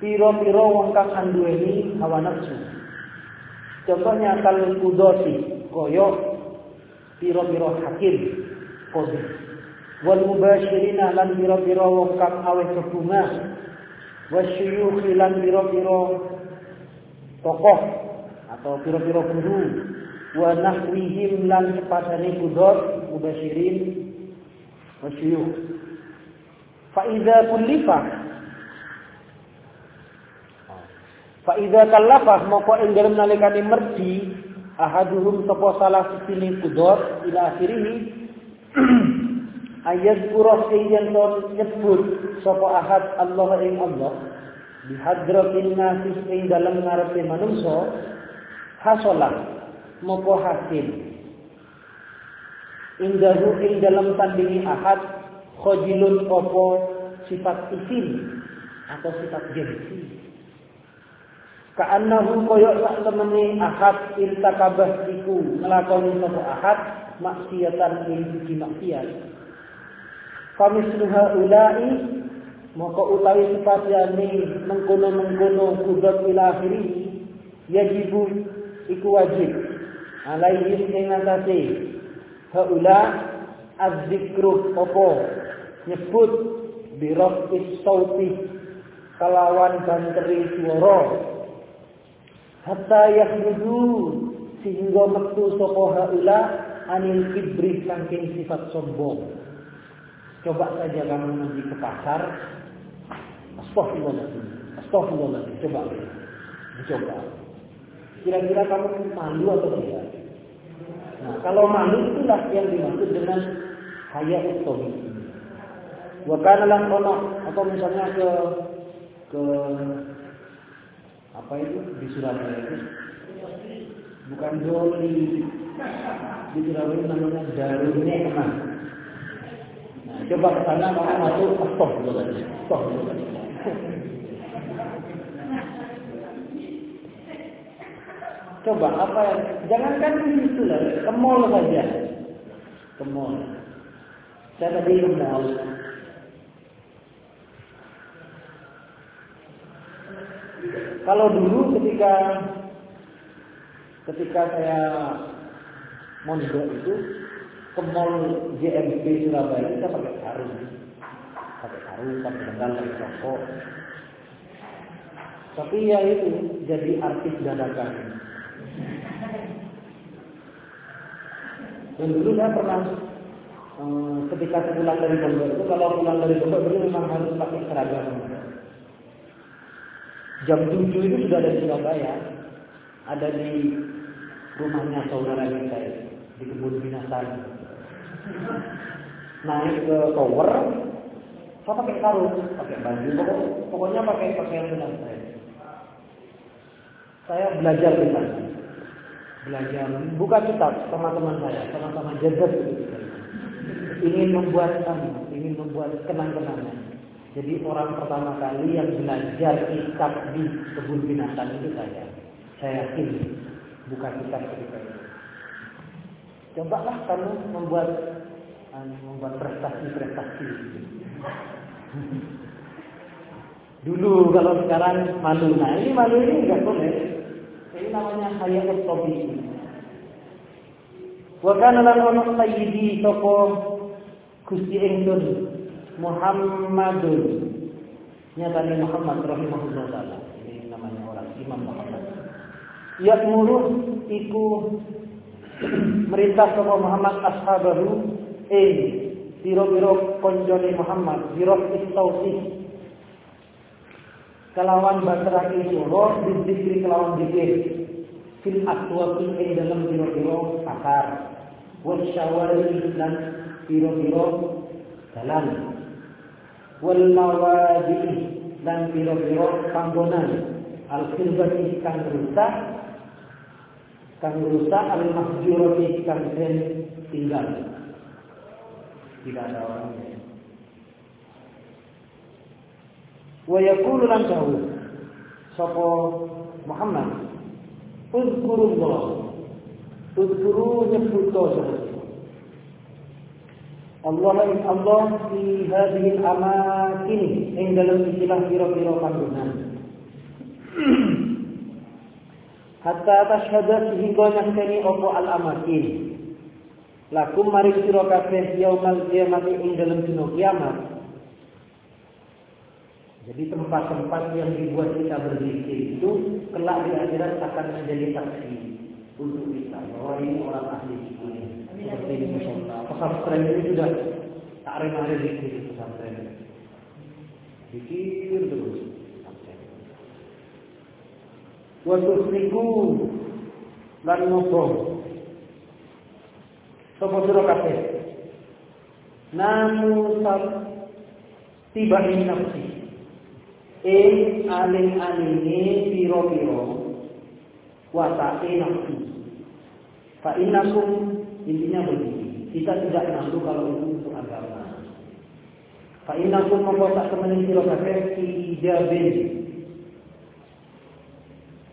piro-piro wong kang anduweni hawa nafsu contohnya kal kudoti koyo piro-piro hakim kodi wal mubashirina lan piro-piro wong kang aweh kebunga wasyuyukhi lan piro-piro tokoh atau piro-piro guru. Wa nahwihim lan sepadane kudot mubasyirin wa syuyukh. Fa idza kullifa fa idza kallafa moko ing dalem nalikane merdi ahaduhum sapa salah siji kudot ila akhirih ayat kurah ing yen nyebut sapa ahad Allah ing Allah bihadratin nasi ing dalem ngarepe manungsa hasolah mopo hasil indahu ing dalam tandingi ahad khojilun opo sifat isin atau sifat gengsi Ka'annahu koyok sak temene ahad irtakabah iku ngelakoni sapa ahad maksiatan ing siji maksiat. Famisluha ulai maka utawi sepatiane mengkono-mengkono kudat ila akhiri yajibu iku wajib. Alaihim ing atase haula az-zikru apa? Nyebut biraf sauti kalawan banteri swara hatta yakhruju sehingga metu sapa haula anil kibri saking sifat sombong. Coba saja kamu pergi ke pasar. Astagfirullahaladzim astagfirullahaladzim coba. Dicoba Kira-kira kamu malu atau tidak? Nah, kalau malu itulah yang dimaksud dengan hayat utomi. Wakana lan kono atau misalnya ke ke apa itu di Surabaya itu bukan doli. Di Surabaya namanya Darul Nikmah. Nah, coba ke sana kamu masuk, stop dulu dulu. Coba apa yang jangankan di situ lah, ke mall saja. Ke mall. Saya tadi ke Kalau dulu ketika ketika saya mondok itu ke mall JMP Surabaya kita pakai karung, pakai karung, pakai sendal, pakai rokok. Tapi ya itu jadi artis dadakan. Dan dulu saya pernah eh, ketika pulang dari pondok itu kalau pulang dari pondok itu memang harus pakai seragam. Jam 7 itu sudah ada di Surabaya. Ada di rumahnya saudara kita di kebun binatang. Naik ke tower, saya pakai karung, pakai baju, pokok, pokoknya pakai pakaian benar saya. Saya belajar sana. Belajar, buka kitab sama teman saya, sama-sama jaga ingin membuat ingin membuat kenang-kenangan. Jadi orang pertama kali yang belajar kitab di kebun binatang itu saya. Saya yakin bukan kitab ketika itu. Cobalah kamu membuat anu, membuat prestasi-prestasi. Dulu kalau sekarang malu. Nah ini malu ini enggak boleh. Ini namanya hayat tobi. Lan ono sayyidi sapa Gusti Engdon Muhammadun. Nyatanya Muhammad rahimahullah taala. Ini namanya orang Imam Muhammad. Ya'muru iku merintah sapa Muhammad ashabahu eh piro-piro konjone Muhammad biro istausi kelawan basrah suro dizikri kelawan zikir fil aswaqi ing dalam piro-piro akar wasyawari dan piro-piro jalan wal mawadi dan biro-biro panggonan al khirbati kang rusak kang rusak al mahjurati kang den tinggal. Tidak ada orangnya. Wa yaqulu lan tahu sapa Muhammad Uzkurullah Uzkuru nyebut Allah Allah fi hadhihi al-amakin ing dalam istilah pira-pira panggonan. Hatta tashhada sehingga nyakseni opo al-amakin. Lakum mari sira kabeh yaumal kiamat ing dalam dina kiamat. Jadi tempat-tempat yang dibuat kita berzikir itu kelak di akhirat akan menjadi saksi untuk kita bahwa ini orang ahli zikir seperti di musola. Pesantren ini sudah tak rema zikir pesantren. Zikir terus. Waktu seribu lan ngobong. Sopo sira kabeh. Namu sab tiba ini nafsi. Eh aling-alinge piro-piro watake nafsi. Fa innakum Intinya begini, kita tidak malu kalau itu untuk agama. Fa innakum mengkotak temenin sira kabeh ijabin.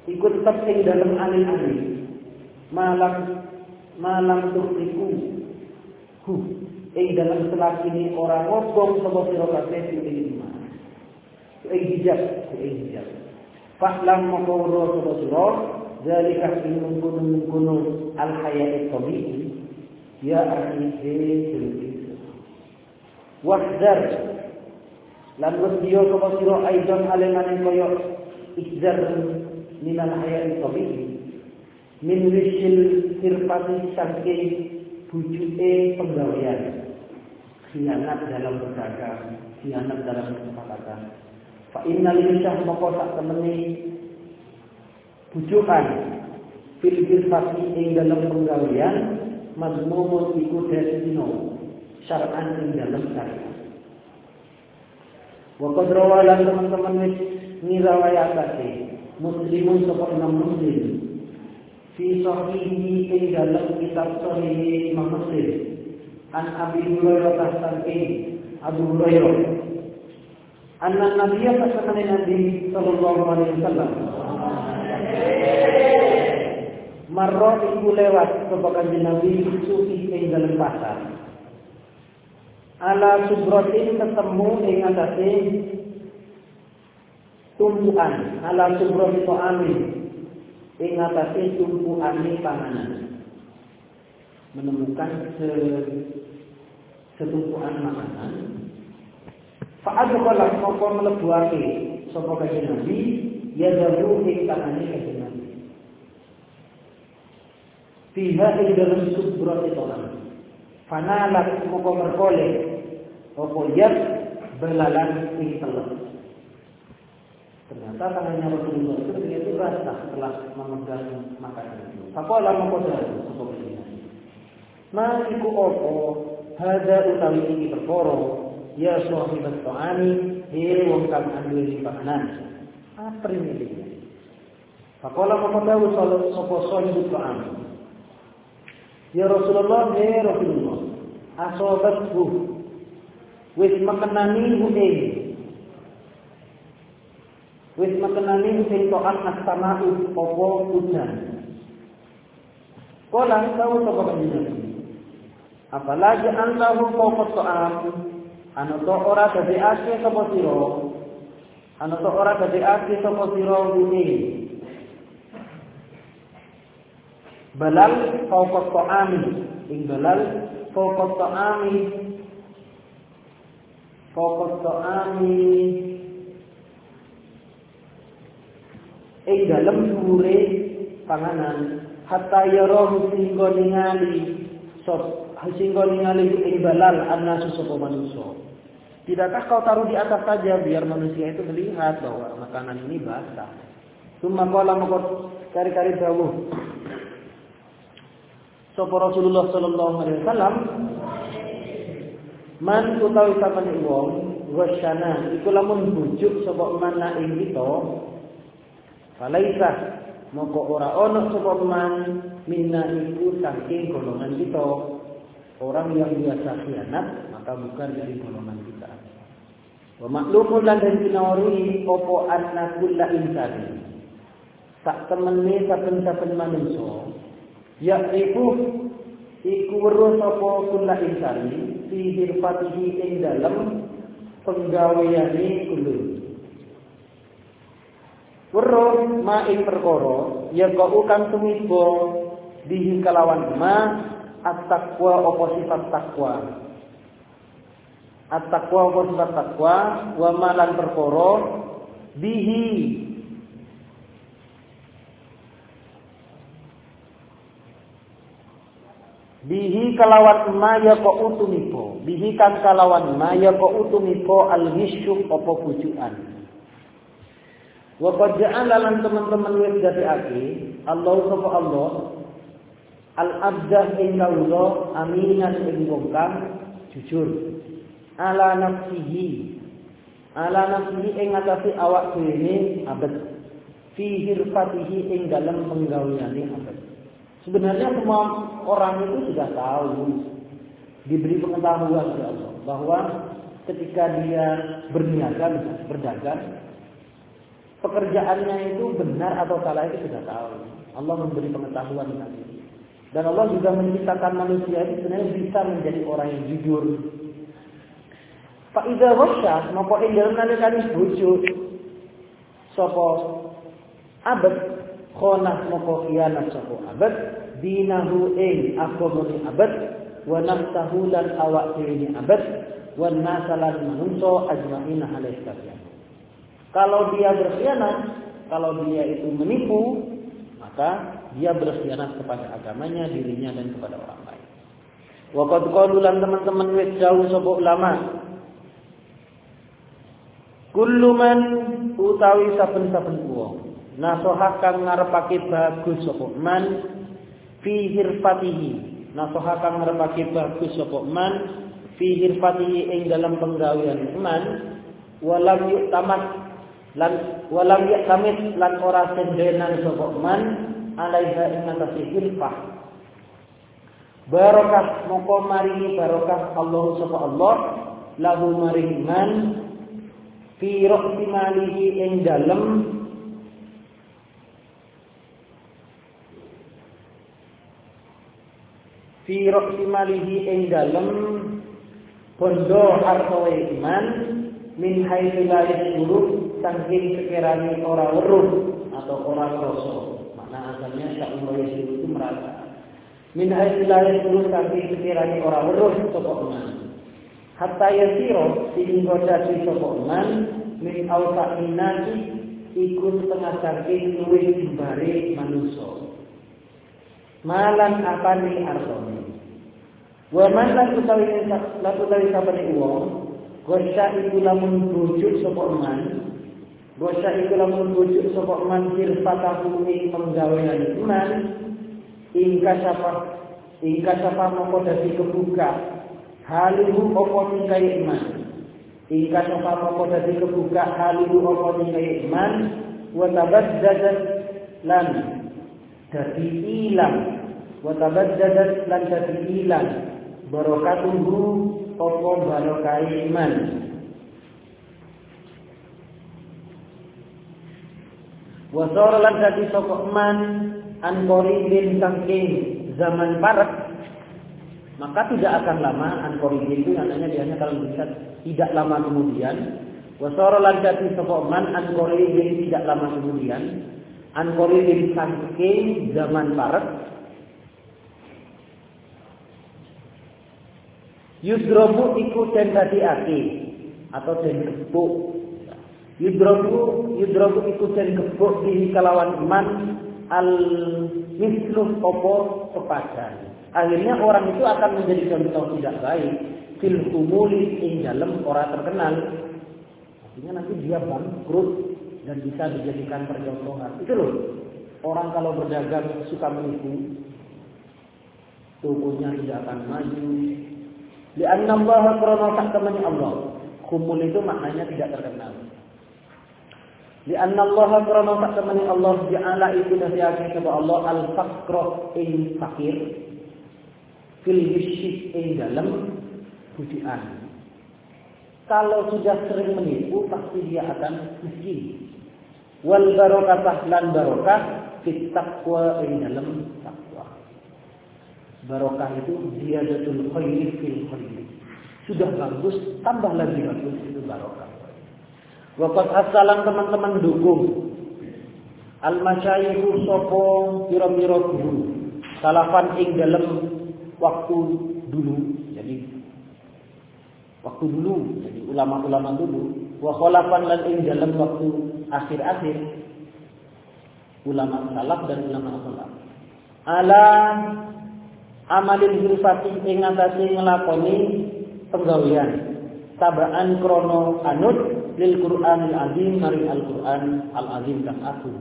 Ikut tetap ing dalam alih-alih. Malam malam tuhriku. Hu ing dalam selakini orang ngobong sira kabeh ing iman. Ing hijab, ing hijab. Fahlam mongko sapa sira zalika ilmu gunung-gunung al-hayat tabi'i Ya ahli bil Wahdar lan wasdiyo sapa sira aidan alemane kaya izdar minal hayat tabi'i min wisil sirpati saking bujuke penggawean dalam berdagang khianat dalam kesepakatan fa innal lisyah moko sak temeni bujukan fil sirpati ing dalam mazmumun iku desino syar'an ing dalam syariat. Wa qad rawalan teman-teman wis ngriwayatake muslimun sapa imam muslim fi sahihi ing dalam kitab sahih Imam Muslim an Abi Hurairah saking Abu Hurairah anna Nabi sallallahu Nabi sallallahu alaihi wasallam Marro iku lewat sapa kanjeng Nabi sufi ing dalam pasar. Ala subrotin ketemu ing atase tumpuan. Ala subroti amin ing atase tumpukane panganan. Menemukan se setumpuan makanan. Fa'adukala moko mlebuake sapa kanjeng Nabi ya dalu ing tangane Nabi. Fiha ing dalam subrat itu Fanalat moko merkole apa yat belalan ing telur. Ternyata tangannya Rasulullah itu ternyata basah setelah memegang makanan itu. Apa lama kau sebagai ini? Ma iku hada utawi ini perkara ya sahibat ta'ani he wong kang anduweni panganan. Apa ini? Fakola maka tahu sapa sahibut ta'ani. Ya Rasulullah, he Rasulullah. Asobatku wis makanani hu Wis makenani sing to'an as-sama'u apa hujan. Kala tahu sapa kanjeng Apalagi antahu pokok to'am anu to ora dadi ake sapa sira. Anu to ora dadi ake sapa sira ini. Balal pokok to'ami ing balal pokok to'ami pokok to'ami ing dalem dhuwure panganan. Hatta yarahu singgo ningali sop ningali ing balal manusia Tidakkah kau taruh di atas saja biar manusia itu melihat bahwa makanan ini basah. Summa qala maqad kari-kari dawuh. Sapa Rasulullah sallallahu alaihi wasallam Man utawi sapane wong ghasyana iku lamun bujuk sapa mana ing kita Falaisa moko ora ono sapa man minna iku saking golongan kita. Orang yang biasa khianat maka bukan dari golongan kita. Wa maklumun lan den pinawari apa anna kulla insani. Sak temene saben-saben manungsa ya iku weruh sapa kulla insani fi hirfatihi ing dalem penggaweane kulo. Weruh ma ing perkara ya kau kang tumiba bihi kalawan ma at-taqwa apa sifat takwa. At-taqwa apa sifat takwa wa malan perkara bihi bihi kalawan ma ya kau utumipo bihi kan kalawan ma ya kau utumipo al hisyuk apa pujukan. Wa qad ja'ala lan teman-teman wis dadekake Allah sapa Allah al abdah ing kawula aminan ing wong jujur. Ala nafsihi ala nafsihi ing ngatasi awak dhewe abad fi hirfatihi ing dalam penggaweane abad sebenarnya semua orang itu sudah tahu diberi pengetahuan oleh Allah bahwa ketika dia berniaga berdagang pekerjaannya itu benar atau salah itu sudah tahu. Allah memberi pengetahuan tentang itu. Dan Allah juga menciptakan manusia itu sebenarnya bisa menjadi orang yang jujur. Pak Ida Wasya, maka dalam nalikan bojo sapa abad khonah maka khianat sapa abad. Dinahu ing agamane abad. Wa nafsahu lan awak dhewe abad. Wa nasalan manungsa ajmaina alaihi kalau dia berkhianat, kalau dia itu menipu, maka dia berkhianat kepada agamanya, dirinya dan kepada orang lain. Waqad qalu lan teman-teman wis jauh sapa ulama. Kullu man utawi saben-saben wong nasoha kang ngarepake bagus sapa? Man fi hirfatihi. Nasoha kang ngarepake bagus sapa? Man fi hirfatihi ing dalam penggawean man walam yuk tamat lan walam ya tamit lan ora sendenan sapa? Man alaiha ing atase hilfah barokah moko maringi barokah Allah sapa Allah. Lahu maring man fi ra'si malihi ing dalem fi ra'si malihi ing dalem bondo harta iman min haitsu la yashuru saking sekiranya ora weruh atau ora krasa. Makna asalnya sa'ullah yashuru itu merasa min haitsu la yashuru saking sekiranya ora weruh sapa iman. Hatta yasiro sehingga dadi sapa man min awsa innasi iku setengah saking luwih jembare manusa. Malan apane artone wa man lan utawi lan utawi sabane wong gosa iku lamun bujuk sapa man gosa iku lamun bujuk sapa man sirfatahu ing penggawean iman ing kasapa ing kasapa moko dadi kebuka haluhu apa tingkai iman. Ika sofa moko dadi kebuka haluhu apa tingkai iman wa tabaddadat lan dadi ilang. Wa tabaddadat lan dadi ilang barokatuhu apa barokah iman? Wa sara lan dadi sapa iman an saking zaman parek maka tidak akan lama ankorigin itu namanya biasanya kalau bisa tidak lama kemudian. Wasoro lanjati sokoman ankorigin tidak lama kemudian. Ankorigin saking zaman barat Yudrobu iku den dadi aki atau den gebuk. Yudrobu yudrobu iku den gebuk di kalawan iman al misluh opo sepadan. Akhirnya orang itu akan menjadi contoh tidak baik fil umuli ing dalam orang terkenal. Artinya nanti dia bangkrut dan bisa dijadikan percontohan. Itu loh. Orang kalau berdagang suka menipu, tokonya tidak akan maju. Di Allah krono tak temani Allah. Kumul itu maknanya tidak terkenal. Di Allah krono tak temani Allah ja'ala itu nasihatnya kepada Allah al-faqra ing fakir fil ing dalam budian. Kalau sudah sering menipu pasti dia akan miskin. Wal barokah lan barokah fit taqwa ing dalam takwa. Barokah itu dia ziyadatul khairi fil khairi. Sudah bagus, tambah lagi bagus itu barokah. Wakat asalan teman-teman dukung. Al masyayikhu sopo piro-piro guru. Salafan ing dalam waktu dulu. Jadi waktu dulu, jadi ulama-ulama dulu wa khalafan lan ing dalam waktu akhir-akhir ulama salaf dan ulama khalaf. Ala amalin hirfati ing ngatasi nglakoni penggawean tabaan krono anut lil Qur'anil azim mari Al Qur'an al azim kang aku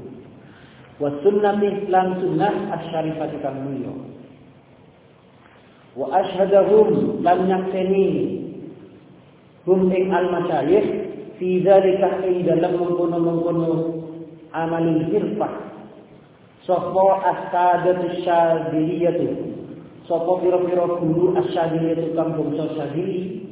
wa sunnati lan sunnah asyarifati kang mulya wa ashhadahum lam yakseni hum ing al masyayikh fi dzalika ing dalam mengkono-mengkono amalul hirfah sapa asadat syadiliyatu sapa pira-pira guru asyadiliyatu kang bangsa syadili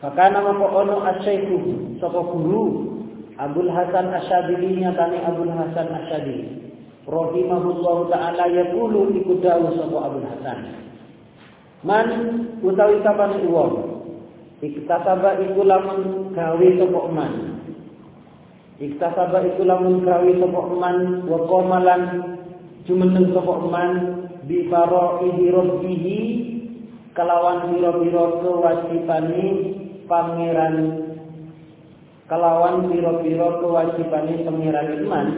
Fakana maka ono asyaiku sapa guru Abdul Hasan Asyadili nyatane Abdul Hasan Asyadili rahimahullahu taala yaqulu iku dawuh sapa Abdul Hasan. Man utawi kapan wong? Iktasaba iku lamun gawe sapa man. Iktasaba iku lamun gawe sapa man wa qamalan jumeneng sapa man bi faraihi rabbihi kalawan pira-pira kewajibane pangeran. Kalawan pira-pira kewajibane pangeran iman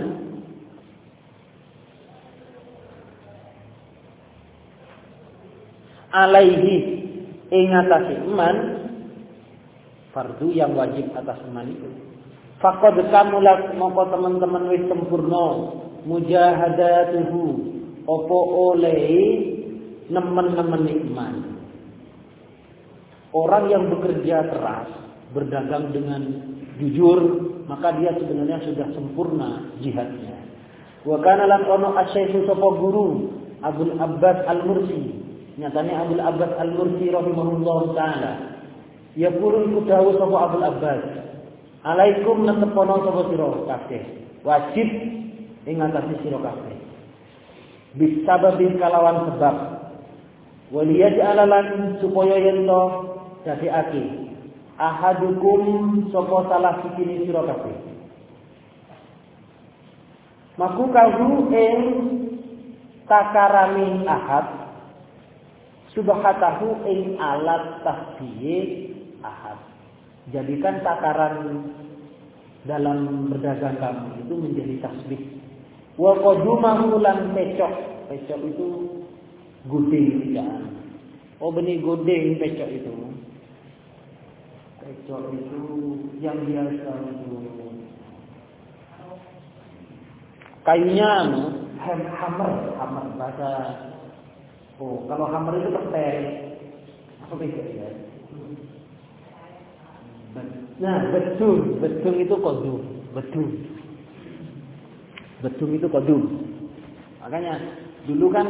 alaihi ing atase iman fardu yang wajib atas iman itu. Faqad kamulat mongko teman-teman wis sempurna mujahadatuhu opo oleh nemen-nemen iman orang yang bekerja keras berdagang dengan jujur maka dia sebenarnya sudah sempurna jihadnya Wa kana lan ono asyaikhu sapa guru Abdul Abbas Al-Mursi. Nyatane Abdul Abbas Al-Mursi rahimahullah taala. Ya guru iku dawuh sapa Abdul Abbas. Alaikum netepono sapa sira kabeh. Wajib ing ngatasi sira kabeh. Bisababin kalawan sebab. Waliyaj'alalan supaya yen to dadekake ahadukum sapa salah siji sira. Maku kahu ing takarami ahad subhatahu ing alat tasbih ahad. Jadikan takaran dalam berdagang kamu itu menjadi tasbih. Wa qadumahu lan pecok. Pecok itu guding ya. Oh benih guding pecok itu. Pecok itu yang biasa itu kayunya anu, hammer, hammer bahasa Oh, kalau hammer itu petai. Apa beda ya? Nah, betul, betul itu kodum, betul. Betul itu kodum. Makanya dulu kan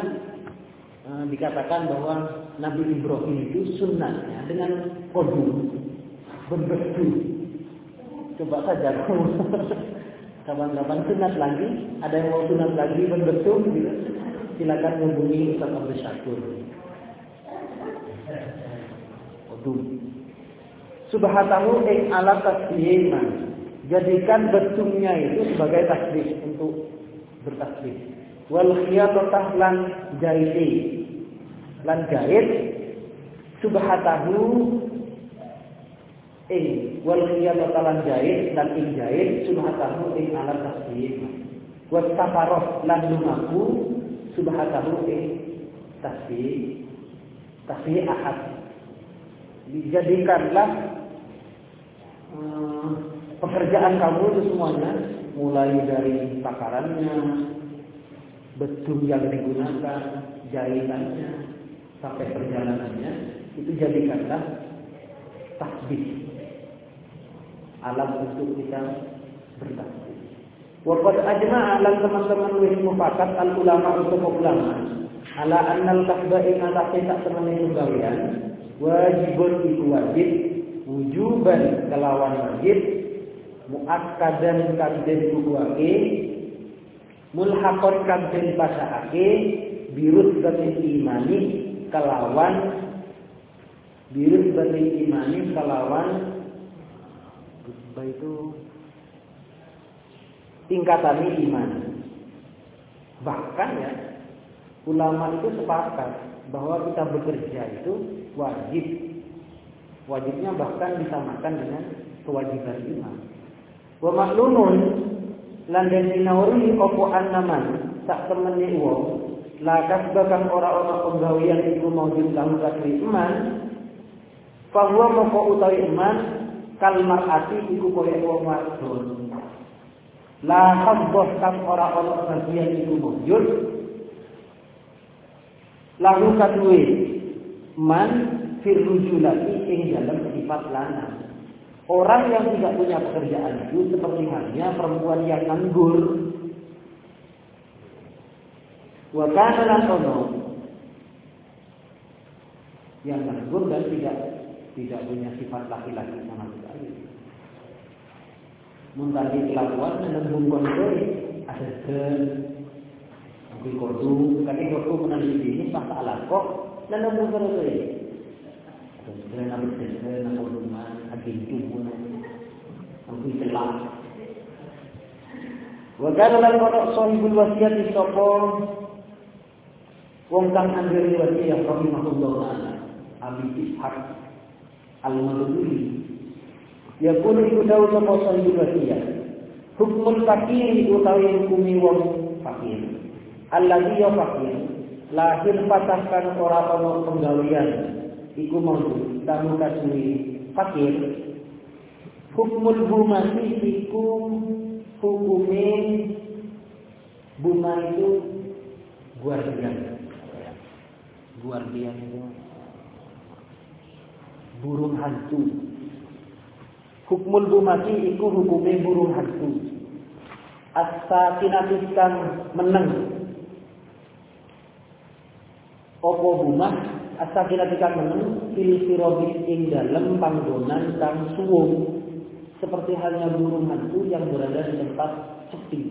e, dikatakan bahwa Nabi Ibrahim itu sunnahnya dengan kodum berbetul. Coba saja kamu kapan-kapan sunat lagi, ada yang mau sunat lagi berbetul gitu silakan hubungi Ustaz Abdul Syakur. Odum. Subhanahu ing ala tasbihiman. Jadikan betungnya itu sebagai tasbih untuk bertasbih. Wal khiyatatah lan jaiti. Lan jahit subhanahu ing wal khiyatatah lan jahit dan ing jahit subhanahu ing ala tasbih. Wastafaroh lan lumaku subhanahu ing tasbih tasbih ahad dijadikanlah hmm, pekerjaan kamu itu semuanya mulai dari takarannya betul yang digunakan jahitannya sampai perjalanannya itu jadikanlah tasbih. Alam untuk kita bertasbih. Waqad ajma'a lan teman-teman wis mufakat al ulama untuk ulama. Ala annal kasba ing atase sak temene penggawean wajibun iku wajib wujuban kelawan wajib muakkadan kan den kuwake mulhaqon kan den birut batin imani kelawan birut batin imani kelawan itu tingkatan iman. Bahkan ya, ulama itu sepakat bahwa kita bekerja itu wajib. Wajibnya bahkan disamakan dengan kewajiban iman. Wa maklumun lan den sinawuri opo annaman sak temene wong lakas bakang ora ana penggawean iku maujud kang kadhe iman bahwa moko utawi iman kal mar'ati iku koyo wong wadon La habbah kang ora ana bagian iku wujud. Lalu kadue man fil rujulati ing dalam sifat lanang. Orang yang tidak punya pekerjaan itu seperti halnya perempuan yang nganggur. Wa kana yang nganggur dan tidak tidak punya sifat laki-laki sama sekali. Mengganti kelakuan menembung kondoi ada gen mungkin kordu kaki kordu menanti ini pas alat kok menembung kondoi ada gen nabi gen nabi rumah agin tubuh mungkin celah Wakana lan kono sahibul wasiat sapa wong kang anggere wasiat rahimahullah taala Abi Ishaq Al-Maduri Yakunu iku dawu sapa sahibul wasiyah. Hukmul fakir utawi hukumi wong fakir. Alladhi ya fakir. Lahir patahkan ora ana penggawean. Iku mau tamu kasui fakir. Hukmul bumati iku hukume buma itu guardian. Guardian itu burung hantu Hukmul bumati iku hukume burung hantu. as-sakinatu kang meneng opo bumah as-sakinatu kang meneng fil sirabi ing dalem panggonan kang suwung seperti halnya burung hantu yang berada di tempat sepi.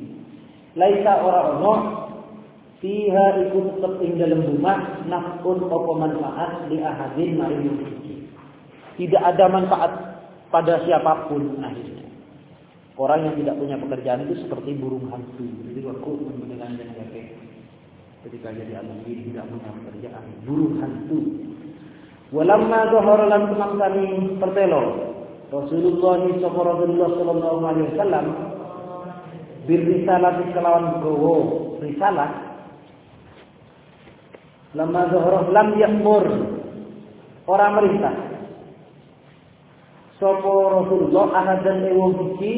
Laisa ora ono fiha iku tetep ing dalem bumah nafkun opo manfaat di ahadin mari Tidak ada manfaat pada siapa pun akhirnya. Orang yang tidak punya pekerjaan itu seperti burung hantu. Jadi waktu mendengar yang kayak ketika jadi alumni tidak punya pekerjaan, burung hantu. Walamma dhahara lan kami pertelo Rasulullah sallallahu alaihi wasallam bir risalah kelawan gowo. Risalah lama dhahara lam yakmur orang merintah. Sopo Rasulullah ahadan ewong siji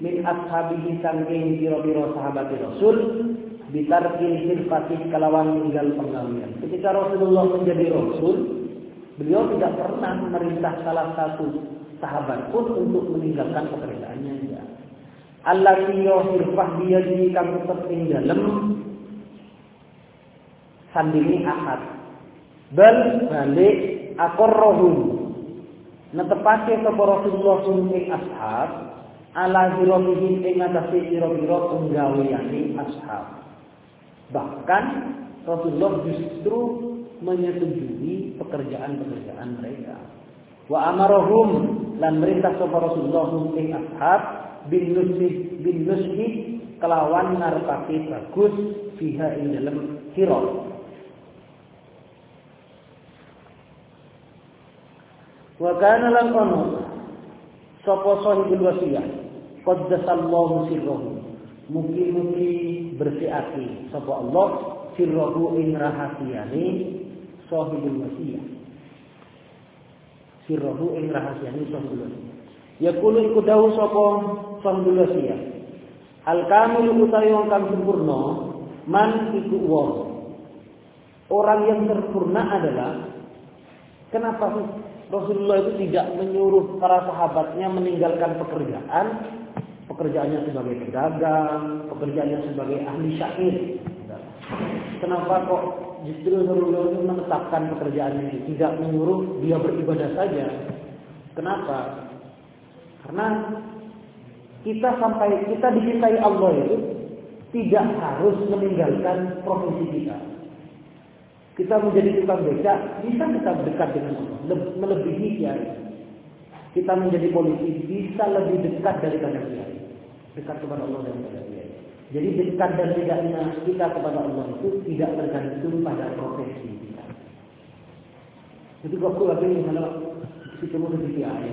min ashabihi sangking biro-biro sahabat Rasul bitar kilfir fatih kalawan tinggal penggawian. Ketika Rasulullah menjadi Rasul, beliau tidak pernah memerintah salah satu sahabat pun untuk meninggalkan pekerjaannya. Ya. Allah tiyo hirfah dia di kamu terting dalam sandingi ahad. Bal balik akor rohum netepake sapa Rasulullah suming ashab ala hiromihim ing atase pira-pira penggaweane ashab. Bahkan Rasulullah justru menyetujui pekerjaan-pekerjaan mereka. Wa amarahum lan merintah sapa Rasulullah suming ashab bin nushi bin nushi kelawan ngarepake bagus fiha ing dalam hira Wa kana lan ono sapa sahibul wasiyah qaddasallahu sirruhu mugi-mugi bersiati sapa Allah sirruhu ing rahasiane sahibul wasiyah sirruhu ing rahasiane sahibul wasiyah yaqulu iku dawuh sapa sahibul wasiyah al kamil utawi wong kang sempurna man iku wong. Orang yang sempurna adalah kenapa Rasulullah itu tidak menyuruh para sahabatnya meninggalkan pekerjaan, pekerjaannya sebagai pedagang, pekerjaannya sebagai ahli syair. Kenapa kok justru Rasulullah itu menetapkan pekerjaannya ini, tidak menyuruh dia beribadah saja? Kenapa? Karena kita sampai kita dicintai Allah itu tidak harus meninggalkan profesi kita. Kita menjadi tukang beca, bisa kita dekat dengan Allah, melebihi kiai. Kita menjadi polisi, bisa lebih dekat daripada kiai. Dekat kepada Allah dan kepada kiai. Jadi dekat dan tidaknya kita kepada Allah itu tidak tergantung pada profesi kita. Jadi waktu lagi misalnya si kamu di kiai,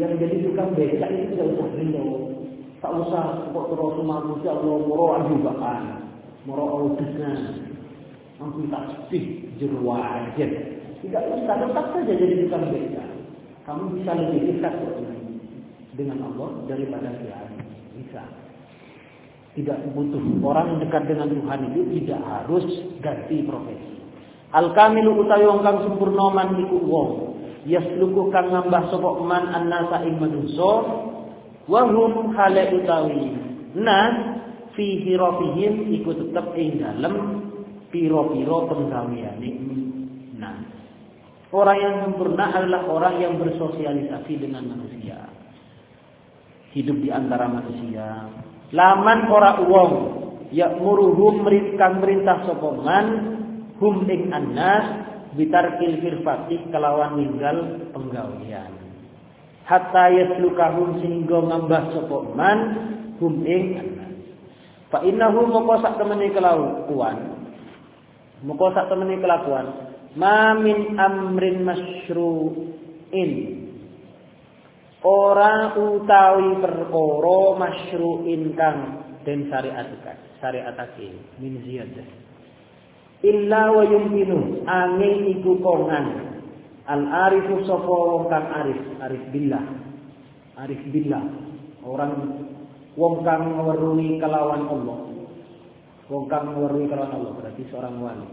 yang jadi tukang beca itu tidak usah rindu, tak usah kok terus manusia Allah moro juga kan, moro auditnya, Mampu tasbih aja. Tidak usah, tetap saja jadi tukang beca. Kamu bisa lebih dekat dengan Allah daripada kiai. Bisa. Tidak butuh. Orang dekat dengan Tuhan itu tidak harus ganti profesi. Al kamilu utawi wong kang sempurna man iku wong. Yasluku kang ngambah sapa man annasa ing manungsa wa hum hale utawi. Nas fi hirafihim iku tetep ing dalem piro-piro penggaweane. Nah orang yang sempurna adalah orang yang bersosialisasi dengan manusia hidup di antara manusia laman ora wong ya muruhum kang merintah sapa man hum ing annas bitarkil firfatih kelawan ninggal penggawean hatta yaslukahum sehingga ngambah man hum ing annas fa innahu moko sak temene kelakuan Muka sak temene kelakuan. Ma min amrin masyru'in. Ora utawi perkara masyru'in kang den syariataken, syariatake min ziyadah. Illa wa yumkinu angin iku kongan. Al arifu sapa kang arif, arif billah. Arif billah. Orang wong kang weruhi kelawan Allah. Wong kang weruhi kelawan Allah berarti seorang wali.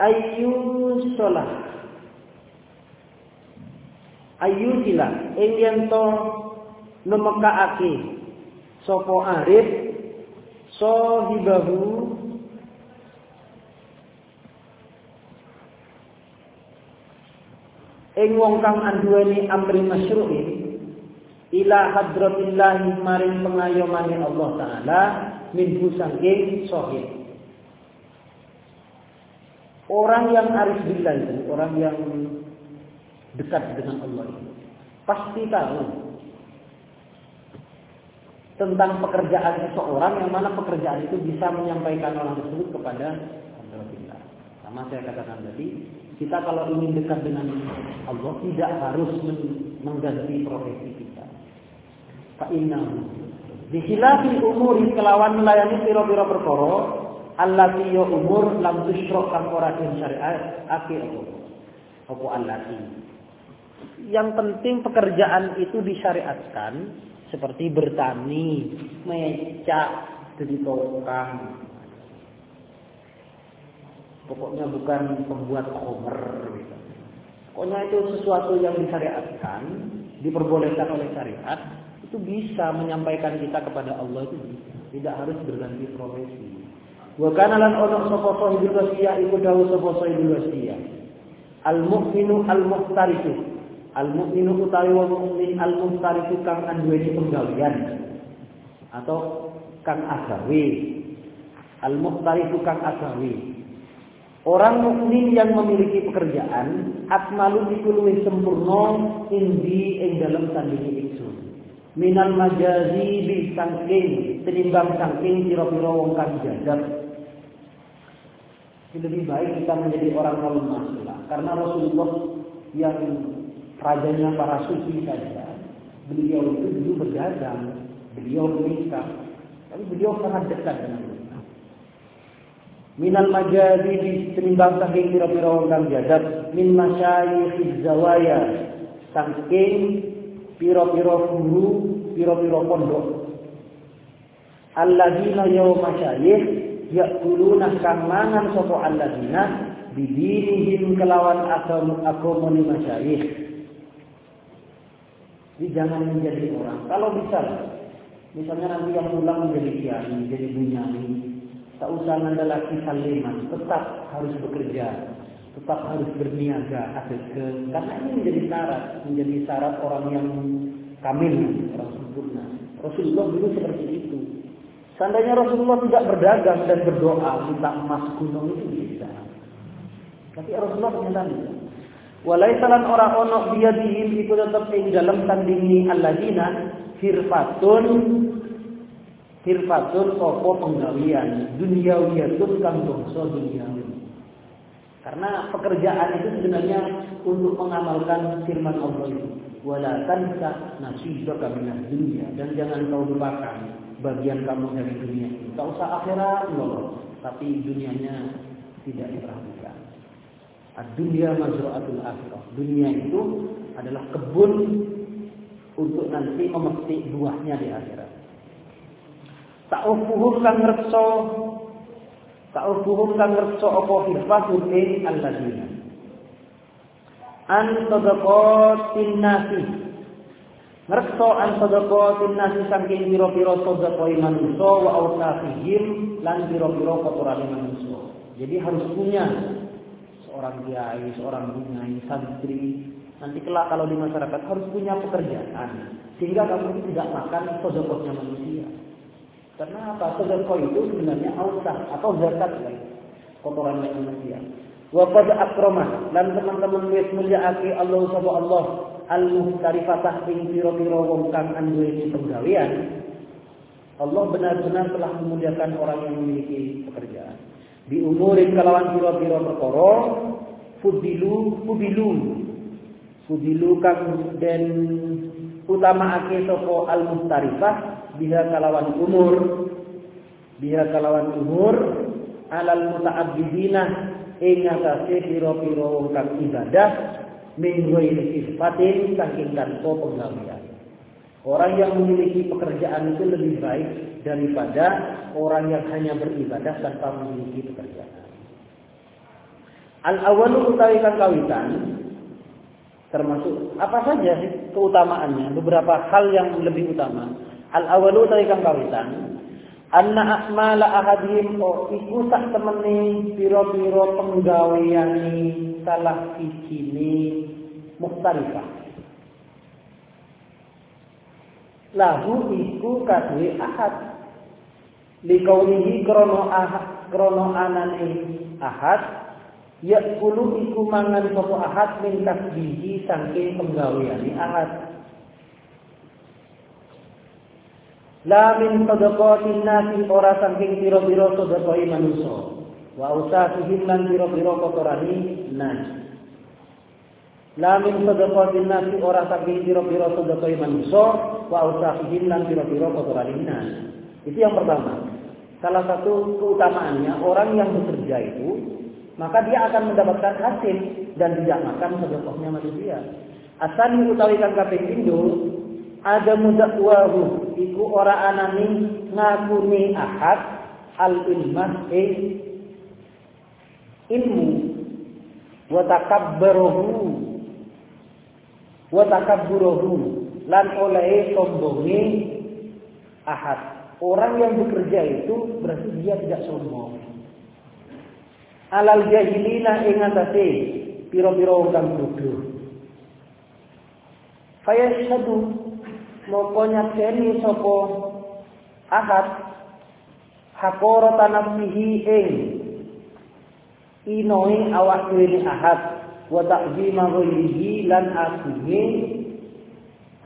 Ayu sholah. Ayu sila ing yen to nemekaake sopo arif sohibahu ing wong kang anduweni amri masyru'i ila hadratillahi maring pengayomane Allah taala min saking sohib orang yang arif billah itu orang yang dekat dengan Allah itu pasti tahu tentang pekerjaan seseorang yang mana pekerjaan itu bisa menyampaikan orang tersebut kepada Allah. Sama saya katakan tadi, kita kalau ingin dekat dengan Allah tidak harus mengganti profesi kita. Fa innahu di khilafil umuri kelawan melayani piro-piro perkara allati yo umur lam tusyrok kang ora syariat ake apa apa allati yang penting pekerjaan itu disyariatkan seperti bertani, mecak, jadi tukang, Pokoknya bukan pembuat komer. Gitu. Pokoknya itu sesuatu yang disyariatkan, diperbolehkan oleh syariat, itu bisa menyampaikan kita kepada Allah itu. Tidak harus berganti profesi. Wa kana lan ono sapa sahibul wasiyah iku dawuh sapa sahibul. Al mu'minu al muhtarifu. Al mu'minu utawi wong mukmin al muhtarifu kang anduweni penggawean atau kang agawe. Al muhtarifu kang agawe. Orang mukmin yang memiliki pekerjaan akmalu iku luwih sempurna indi ing dalam sandingi ingsun. Minal majazi bi sangking tinimbang sangking pira-pira wong kang jajab. Lebih baik kita menjadi orang lemah karena Rasulullah yang rajanya para sufi saja. Beliau itu dulu berdagang, beliau menikah, tapi beliau sangat dekat dengan minal majadi senimbang saking pira-pira wong kang min masyayikh zawaya saking pira-pira guru pira-pira pondok. Alladzina ya masyayikh yakuluna kang mangan sapa alladzina bidinihim kelawan agama agama masyayikh jadi jangan menjadi orang kalau bisa misalnya nanti yang pulang menjadi kiai menjadi bunyani Tak usah lagi saliman, tetap harus bekerja, tetap harus berniaga, ke karena ini menjadi syarat, menjadi syarat orang yang kamil, orang sempurna. Rasulullah dulu seperti itu. Seandainya Rasulullah tidak berdagang dan berdoa minta emas gunung itu bisa. Tapi Rasulullah menyatakan Walai salan orang onok dia dihim itu tetap ing dalam tandingi alladzina firfatun Hirfatun opo penggawian duniawiyatun kang bangsa duniawi. Karena pekerjaan itu sebenarnya untuk mengamalkan firman Allah itu. Wala tansa dunia dan jangan kau lupakan bagian kamu dari dunia. Tak usah akhirat loh, tapi dunianya tidak diperhatikan. Dunia mazru'atul akhirah. Dunia itu adalah kebun untuk nanti memetik buahnya di akhirat. Ta'ufuhum kang reksa Ta'ufuhum kang reksa apa firfatun ing alladzina An sadaqatin nasi Ngerksa an sadaqatin nasi saking pira-pira sedekah manungsa wa awsafihim lan pira-pira kotorane manungsa. Jadi harus punya seorang kiai, seorang bunyai, santri. Nanti kelak kalau di masyarakat harus punya pekerjaan sehingga kamu tidak makan sedekahnya manusia. Karena apa? Itu sebenarnya ausah atau zakat kan? kotoran manusia. Wa qad akrama dan teman-teman wis mulyaake Allah sapa Allah al muhtarifatah ing pira-pira wong kang anduweni penggawean. Allah benar-benar telah memuliakan orang yang memiliki pekerjaan. Di umurin kalawan pira-pira perkara fudilu fudilu fudilu kang den utamaake sapa al muhtarifah biha kalawan umur. Biha kalawan umur alal muta'abbidina ing atase pira-pira wong kang ibadah min ghairi sifatin saking tanpa penggawean orang yang memiliki pekerjaan itu lebih baik daripada orang yang hanya beribadah tanpa memiliki pekerjaan. Al awalu utawi kawitan termasuk apa saja sih keutamaannya beberapa hal yang lebih utama. Al awalu tadi kang kawitan anna akmala ahadihim o iku sak temene pira-pira penggaweane salah sijine mukhtalifah lahu iku kadhe ahad likaunihi krono ahad krono anane ahad ya kulu iku mangan sapa ahad min tasbihi saking penggaweane ahad La min sadaqatin nasi ora saking pira-pira sedekah manusa. Wa usafihim lan pira-pira kotorani nas. La min sadaqatin nasi ora saking pira-pira sedekah manusa wa usafihim lan pira-pira kotorani nas. Itu yang pertama. Salah satu keutamaannya orang yang bekerja itu maka dia akan mendapatkan hasil dan tidak makan sedekahnya manusia. Asal utawi kang kaping pindho ada mudakwahu iku ora anani ngakuni ahad al ilmah e ilmu wa takabbaruhu wa takabburuhu. Lan oleh sombongi ahad. Orang yang bekerja itu berarti dia tidak sombong. Alal jahilina ing atase pira-pira kang bodoh. Fayashhadu moko nyakseni sapa ahad. Hakoro tanafsihi ing. Inoi awak dhewe ahad wa ta'zima ghairihi lan agunge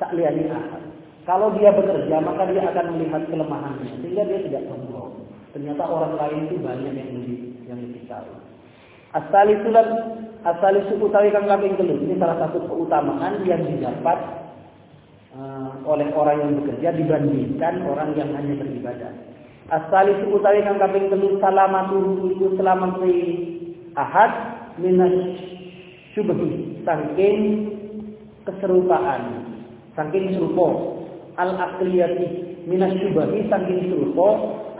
sakliyane ahad. Kalau dia bekerja maka dia akan melihat kelemahannya sehingga dia tidak sombong. Ternyata orang lain itu banyak yang lebih yang lebih tahu. Asali sulan asali suku tawi kang kaping ini salah satu keutamaan yang didapat uh, oleh orang yang bekerja dibandingkan orang yang hanya beribadah. Asali suku utawi kang kaping telu salamatu iku selamat ahad minas syubhi saking keserupaan saking serupa al aqliyati minas syubhi saking serupa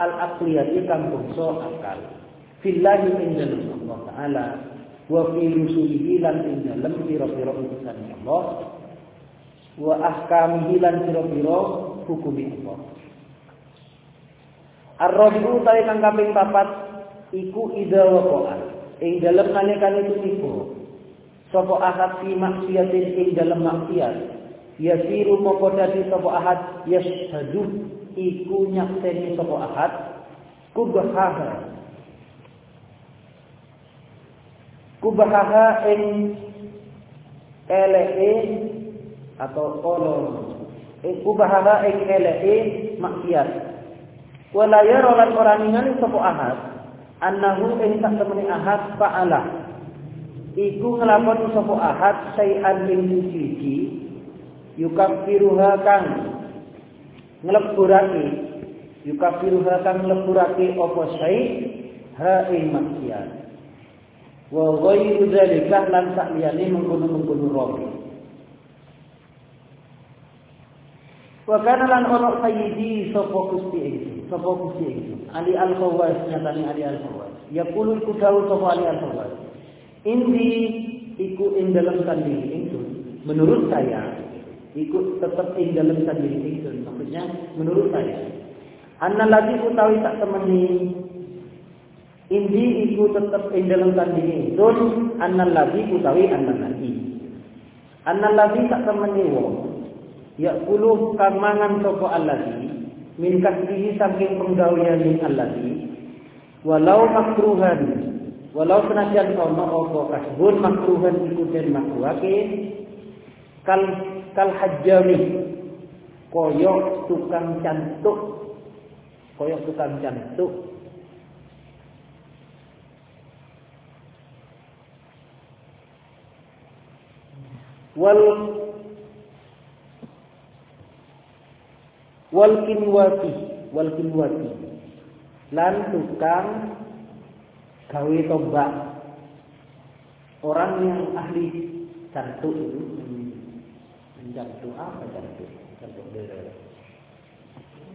al aqliyati kang bangsa akal fillahi inna Allah taala wa fi rusulihi lan ing dalem pira-pira utusan Allah wa ahkamihi lan pira-pira hukum Allah. Ar-rabi'u tawi kaping papat iku ida waqa'a. Ing dalem nalikane tumibo. Sapa ahad fi maksiatin ing dalem maksiat. Yasiru moko dadi sapa ahad yashhadu iku nyakseni sapa ahad. Kubahaha. Kubahaha ing eleke atau kolon ubahaha ing eleke maksiat. Wala yara lan ora ningali sapa ahad. Annahu ing sak temene ahad fa'ala iku nglakoni sapa ahad sayan ing suci yukaffiruha kang nglepurake yukaffiruha kang nglepurake apa sai ha ing maksiat wa ghairu dzalika lan sak liyane mengkono-mengkono roh Wa kana lan ono sayyidi sapa Gusti iki, sapa Gusti iki. Ali Al-Khawas nyatane Ali Al-Khawas. Yaqulu iku sapa Ali Al-Khawas. Indi iku ing dalam sandiri itu. Menurut saya, ikut tetap ing dalam sandiri itu. Maksudnya menurut saya. Anna lagi utawi tak temani Indi iku tetap ing dalam sandiri itu. Anna lagi utawi anna lagi. Anna lagi tak temani wong ya puluh kamangan sapa allati min kasbihi saking penggawean allati walau makruhan walau senajan ono apa kasbun makruhan iku den makruhake. Kal kal hajjami koyok tukang cantuk. Koyok tukang cantuk. Wal wal kinwati wal kinwati. Lan tukang gawe tombak. Orang yang ahli cantuk itu mencantuk apa cantuk cantuk dere.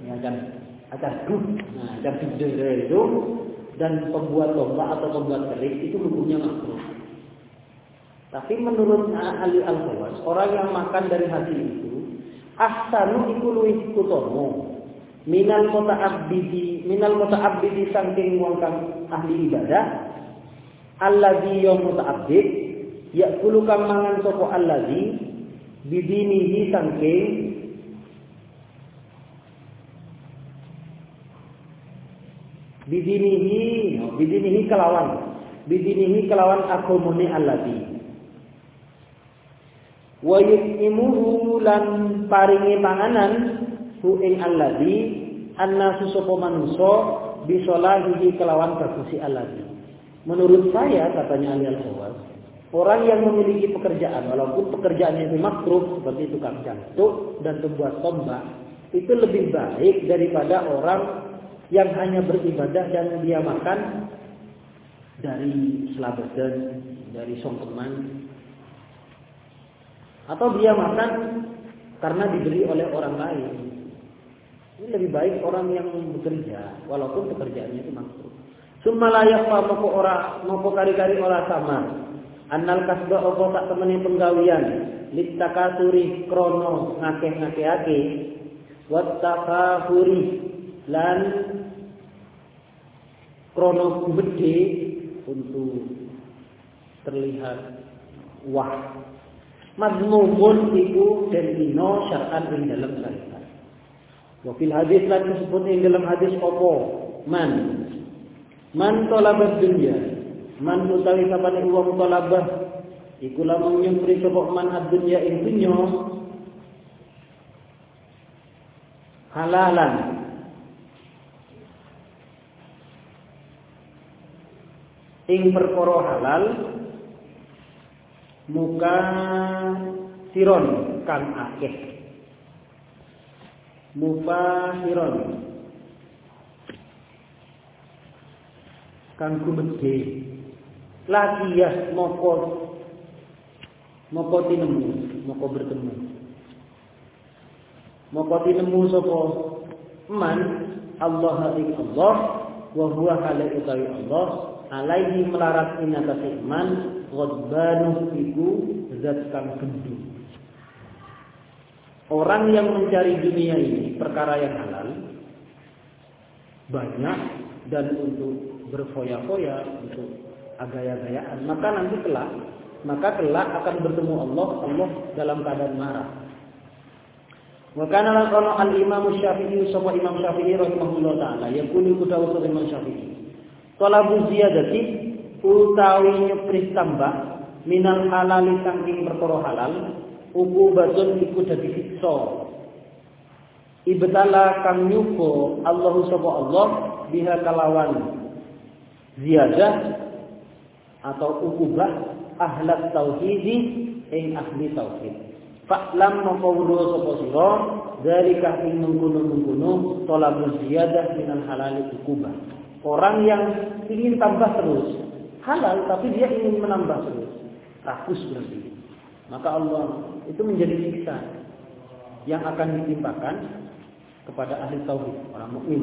Ya can cantuk nah dere itu dan pembuat tombak atau pembuat keris itu hukumnya makruh. Tapi menurut ahli al-Khawas orang yang makan dari hasil itu ahsanu iku luwih utama minal muta'abbidi minal muta'abbidi saking wong kang ahli ibadah allazi ya muta'abbid yakulu kang mangan sapa allazi bidinihi saking bidinihi bidinihi kelawan bidinihi kelawan agamane allazi. Wa yut'imuhu lan paringi panganan hu ing allazi annasu sapa manusa bisolahihi kelawan bagusi allazi menurut saya katanya Ali al orang yang memiliki pekerjaan walaupun pekerjaannya itu makruh seperti tukang jantung dan pembuat tombak itu lebih baik daripada orang yang hanya beribadah dan dia makan dari selabetan, dari songkeman, atau dia makan karena dibeli oleh orang lain. Ini lebih baik orang yang bekerja, walaupun pekerjaannya itu makruh. Summa layak moko ora moko kari-kari ora sama. Annal kasba opo tak temeni penggawian litakasuri krono ngakeh-ngakehake wat takafuri lan krono gede untuk terlihat wah madmumun iku dan ino syar'an ing dalam syariat. Wa hadis lan disebut ing dalam hadis opo man. Man talabat dunya. Man utawi sapane wong talabah? Iku lamun nyempri sapa man ad-dunya ing halalan. Ing perkara halal muka siron kang akeh siron kang kumedhe lagi ya moko. Moko tinemu moko bertemu. Moko tinemu sapa? Man Allah ing Allah wa huwa utawi Allah alaihi melarat inatasi iman Ghadbanu iku zat kang gendu. Orang yang mencari dunia ini perkara yang halal banyak dan untuk berfoya-foya, untuk agaya-gayaan, maka nanti kelak maka kelak akan bertemu Allah, Allah dalam keadaan marah. Maka lan kono al Imam Syafi'i sapa Imam Syafi'i rahimahullah taala yakunu kudawu Imam Syafi'i. Talabu ziyadati utawi nyepris tambah minal halali saking perkara halal batun iku dadi siksa ibtala kang nyuko Allah sapa Allah biha kalawan ziyadah atau ukubah ahlat tauhidi ing ahli tauhid Fa'lam mafawudu sapa sira dzalika ing mengkono-mengkono talabul ziyadah minal halali ukubah orang yang ingin tambah terus halal tapi dia ingin menambah terus. Rakus berarti. Maka Allah itu menjadi siksa yang akan ditimpakan kepada ahli tauhid orang mukmin.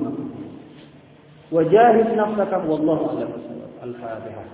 Wajahid nafsaka wallahu a'lam. Al-fatihah